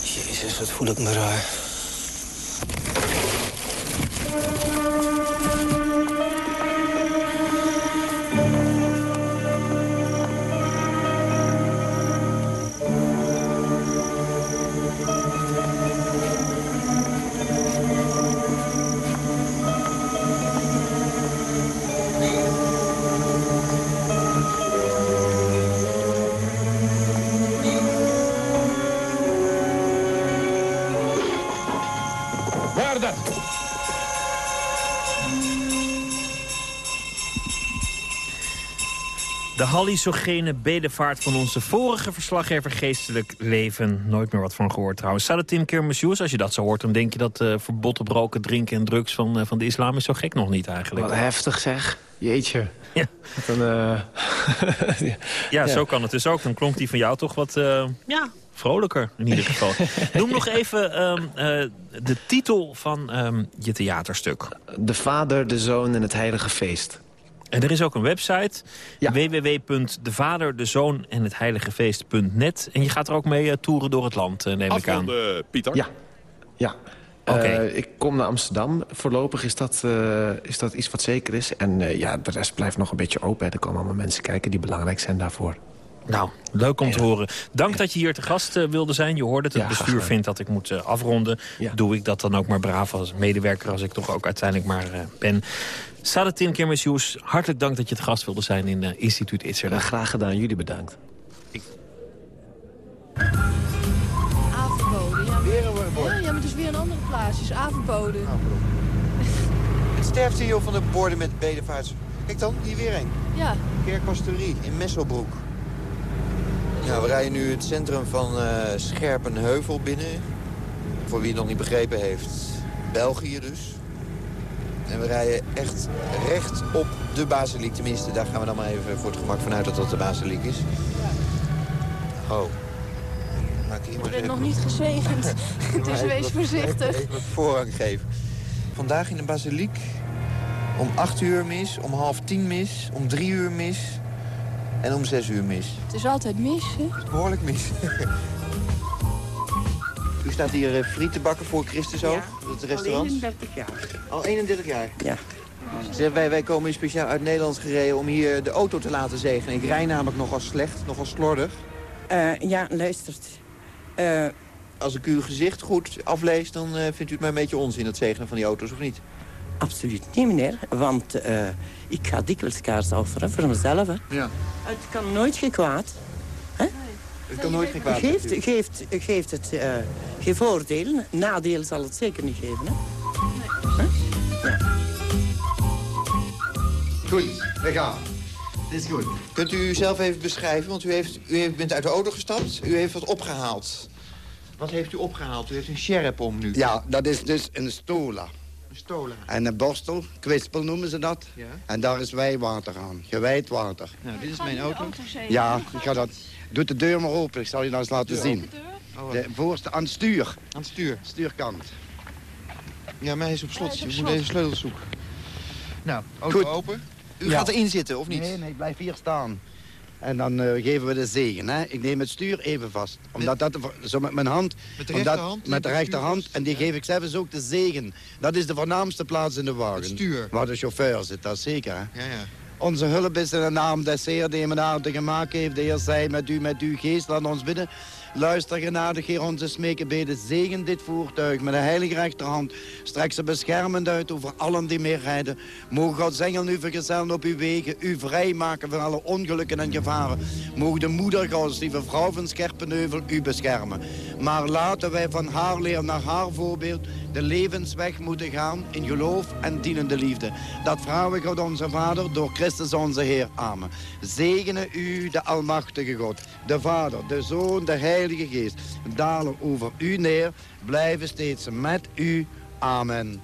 Jezus, wat voel ik me raar. De hallusogene bedevaart van onze vorige verslaggever Geestelijk Leven. Nooit meer wat van gehoord trouwens. Zou dat Tim Kermesjoes, als je dat zo hoort... dan denk je dat eh verbod op roken, drinken en drugs van, eh, van de islam... is zo gek nog niet eigenlijk. Wat heftig zeg. Jeetje. Ja. Een, eh, Ja, Ja. zo kan het dus ook. Dan klonk die van jou toch wat eh, ja, vrolijker in ieder geval. Noem nog even ehm, eh, de titel van ehm, je theaterstuk. De Vader, de Zoon en het Heilige Feest. En er is ook een website, www.devader, de Zoon en het Heiligefeest.net. En je gaat er ook mee eh, toeren door het land, eh, neem ik aan. Afronden, Pieter. Ja. Ja. Oké. Eh, ik kom naar Amsterdam. Voorlopig is dat, eh, is dat iets wat zeker is. En eh, ja, de rest blijft nog een beetje open. hè. Er komen allemaal mensen kijken die belangrijk zijn daarvoor. Nou, leuk om te horen. Dank dat je hier te gast eh, wilde zijn. Je hoorde het, het Ja, bestuur vindt dat ik moet eh, afronden. Doe ik dat dan ook maar braaf als medewerker... als ik toch ook uiteindelijk maar eh, ben. Sadatin Kermesjoes, hartelijk dank dat je te gast wilde zijn... in eh, instituut Itzerda. graag gedaan, jullie bedankt. Apenbode, ja. Weer een bord. Ja, ja, maar het is weer een andere plaats. Het is Apenbode. Het sterft hier van de borden met bedevaarts. Kijk dan, hier weer een. Ja. Kerkpastorie in Messelbroek. Ja, we rijden nu het centrum van eh, Scherpenheuvel binnen. Voor wie het nog niet begrepen heeft, België dus. En we rijden echt recht op de basiliek. Tenminste, daar gaan we dan maar even voor het gemak vanuit dat dat de basiliek is. Oh. Maak hier Ik ben nog niet gezegend. dus wees voorzichtig. Even wat voorrang geven. Vandaag in de basiliek om 8 uur mis, om half tien mis, om 3 uur mis en om 6 uur mis. Het is altijd mis, hè? Behoorlijk mis. U staat hier eh, friet te bakken voor Christus ook, het restaurant. 31 jaar. Al 31 jaar? Ja. Zeg, wij, wij komen hier speciaal uit Nederland gereden om hier de auto te laten zegenen. Ik rij namelijk nogal slecht, nogal slordig. Eh, ja, luistert. Eh, Als ik uw gezicht goed aflees, dan eh, vindt u het mij een beetje onzin, het zegenen van die auto's, of niet? Absoluut niet, meneer. Want eh, ik ga dikwijls kaars offeren voor mezelf. Hè. Ja. Het kan nooit geen kwaad. Hè? Het kan nooit geen kwaad. Geeft, geeft, geeft het eh, geen voordelen. Nadelen zal het zeker niet geven. Hè? Goed, we gaan. Dit is goed. Kunt u uzelf even beschrijven? Want u, heeft, u heeft, bent uit de auto gestapt. U heeft wat opgehaald. Wat heeft u opgehaald? U heeft een sjerp om nu. Ja, dat is dus een stola. Stola. En een borstel, kwispel noemen ze dat. Ja. En daar is wijwater aan, gewijd water. Nou, dit is mijn auto. Ja, ik ga dat... Doe de deur maar open, ik zal je dat eens laten Deur zien. Oh, De voorste aan het stuur. Aan het stuur? Stuurkant. Ja, mij is op slot. Op moet slot. even sleutels zoeken. Nou, auto Goed. open. U Ja. gaat erin zitten, of niet? Nee, nee, ik blijf hier staan. En dan eh, geven we de zegen. Hè? Ik neem het stuur even vast. Omdat dat, zo met mijn hand. Met de omdat, rechterhand Met de rechterhand. En die geef ik zelfs ook de zegen. Dat is de voornaamste plaats in de wagen. Het stuur. Waar de chauffeur zit, dat is zeker. Hè? Ja, ja. Onze hulp is in de naam des Heer die hem aarde gemaakt heeft. De Heer zij met u, met uw geest, laat ons bidden. Luister genadig, Heer, onze smekenbeden. Zegen dit voertuig met de heilige rechterhand. Strek ze beschermend uit over allen die meer rijden. Mogen Gods engel nu vergezellen op uw wegen. U vrijmaken van alle ongelukken en gevaren. Mogen de moeder Gods, lieve vrouw van Scherpenheuvel, u beschermen. Maar laten wij van haar leren naar haar voorbeeld de levensweg moeten gaan in geloof en dienende liefde. Dat vragen we God onze Vader door Christus onze Heer. Amen. Zegene u de Almachtige God, de Vader, de Zoon, de Heilige Geest. Dalen over u neer, blijven steeds met u. Amen.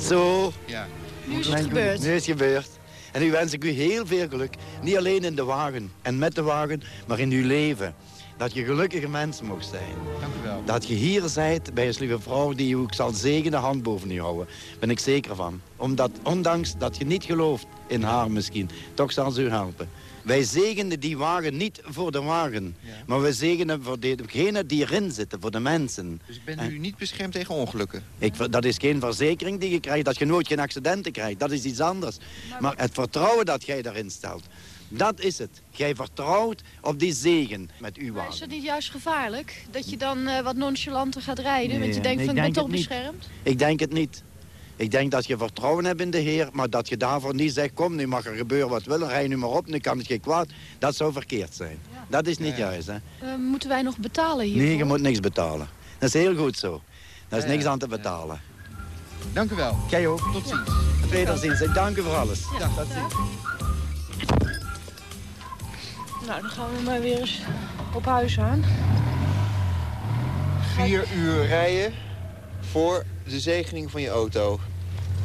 Zo. Ja. Nu is het gebeurd. Nu is het gebeurd. En nu wens ik u heel veel geluk. Niet alleen in de wagen en met de wagen, maar in uw leven. Dat je gelukkige mens mocht zijn. Dank u wel. Dat je hier zijt bij een lieve vrouw die u ook zal zegen de hand boven u houden. Ben ik zeker van. Omdat, ondanks dat je niet gelooft in haar misschien, toch zal ze u helpen. Wij zegenen die wagen niet voor de wagen. Maar we zegenen voor degenen die erin zitten, voor de mensen. Dus ik ben u niet beschermd tegen ongelukken? Ik, dat is geen verzekering die je krijgt, dat je nooit geen accidenten krijgt. Dat is iets anders. Maar het vertrouwen dat jij daarin stelt, dat is het. Jij vertrouwt op die zegen met uw Maar is wagen. het niet juist gevaarlijk? Dat je dan eh, wat nonchalanter gaat rijden? want je denkt nee, van ik ik ben toch niet. beschermd? Ik denk het niet. Ik denk dat je vertrouwen hebt in de Heer, maar dat je daarvoor niet zegt... kom, nu mag er gebeuren wat wil, rij nu maar op, nu kan het geen kwaad. Dat zou verkeerd zijn. Dat is niet juist, hè. Eh, moeten wij nog betalen hiervoor? Nee, je moet niks betalen. Dat is heel goed zo. Daar is niks aan te betalen. Dank u wel. Jij ook. Tot ziens. Wederziens. Ik dank u voor alles. Ja, dat Nou, dan gaan we maar weer eens op huis aan. Vier uur rijden voor de zegening van je auto.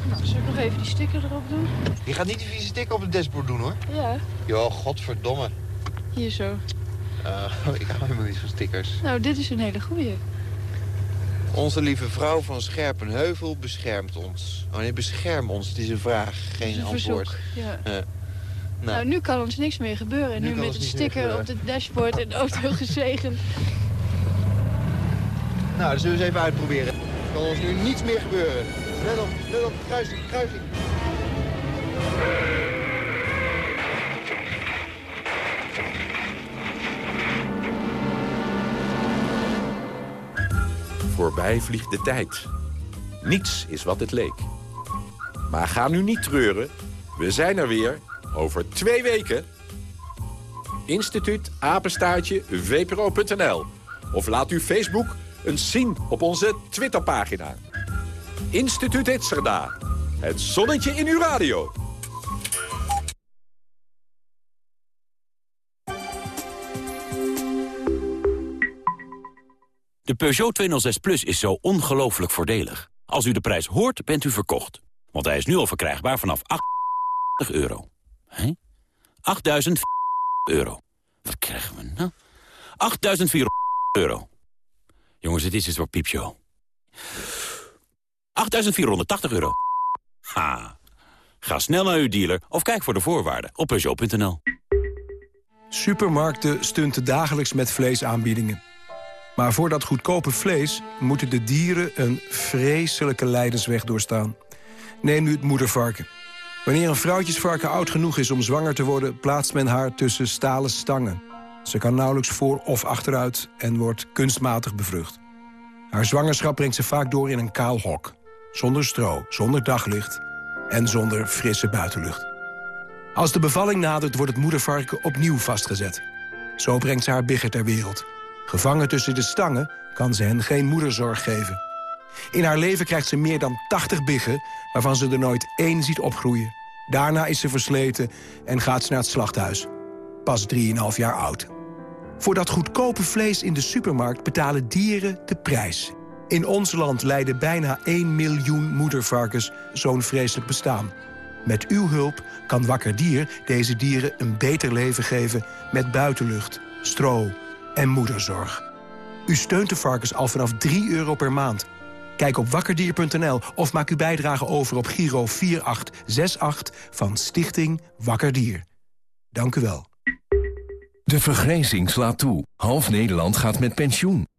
Nou, zal ik nog even die sticker erop doen? Je gaat niet die vieze sticker op het dashboard doen, hoor. Ja, Jo, godverdomme. hier zo. Eh, ik hou helemaal niet van stickers. Nou, dit is een hele goeie. Onze lieve vrouw van Scherpenheuvel beschermt ons. Oh nee, bescherm ons. Het is een vraag, geen een antwoord. verzoek, ja. Eh, nou, Nou, nu kan ons niks meer gebeuren. Nu met het sticker op het dashboard en de auto gezegend. nou, dat zullen we eens even uitproberen. Er kan ons nu niets meer gebeuren. Let op, let op, kruising, kruising. Voorbij vliegt de tijd. Niets is wat het leek. Maar ga nu niet treuren. We zijn er weer over twee weken. Instituut apenstaartje vpro.nl. Of laat uw Facebook eens zien op onze Twitterpagina. Instituut Itzerda. Het zonnetje in uw radio. De Peugeot 206 Plus is zo ongelooflijk voordelig. Als u de prijs hoort, bent u verkocht. Want hij is nu al verkrijgbaar vanaf 8 euro. Hé? 8.000 euro. Wat krijgen we nou? 8.400 euro. Jongens, dit is het voor piepshow. 8.480 euro. Ha. Ga snel naar uw dealer of kijk voor de voorwaarden op Peugeot.nl. Supermarkten stunten dagelijks met vleesaanbiedingen. Maar voor dat goedkope vlees moeten de dieren een vreselijke lijdensweg doorstaan. Neem nu het moedervarken. Wanneer een vrouwtjesvarken oud genoeg is om zwanger te worden... plaatst men haar tussen stalen stangen. Ze kan nauwelijks voor of achteruit en wordt kunstmatig bevrucht. Haar zwangerschap brengt ze vaak door in een kaal hok. Zonder stro, zonder daglicht en zonder frisse buitenlucht. Als de bevalling nadert, wordt het moedervarken opnieuw vastgezet. Zo brengt ze haar bigger ter wereld. Gevangen tussen de stangen kan ze hen geen moederzorg geven. In haar leven krijgt ze meer dan 80 biggen... waarvan ze er nooit één ziet opgroeien. Daarna is ze versleten en gaat ze naar het slachthuis. Pas 3,5 jaar oud. Voor dat goedkope vlees in de supermarkt betalen dieren de prijs. In ons land leiden bijna 1 miljoen moedervarkens zo'n vreselijk bestaan. Met uw hulp kan Wakker Dier deze dieren een beter leven geven... met buitenlucht, stro en moederzorg. U steunt de varkens al vanaf 3 euro per maand. Kijk op wakkerdier.nl of maak uw bijdrage over op Giro 4868 van Stichting Wakker Dier. Dank u wel. De vergrijzing slaat toe. Half Nederland gaat met pensioen.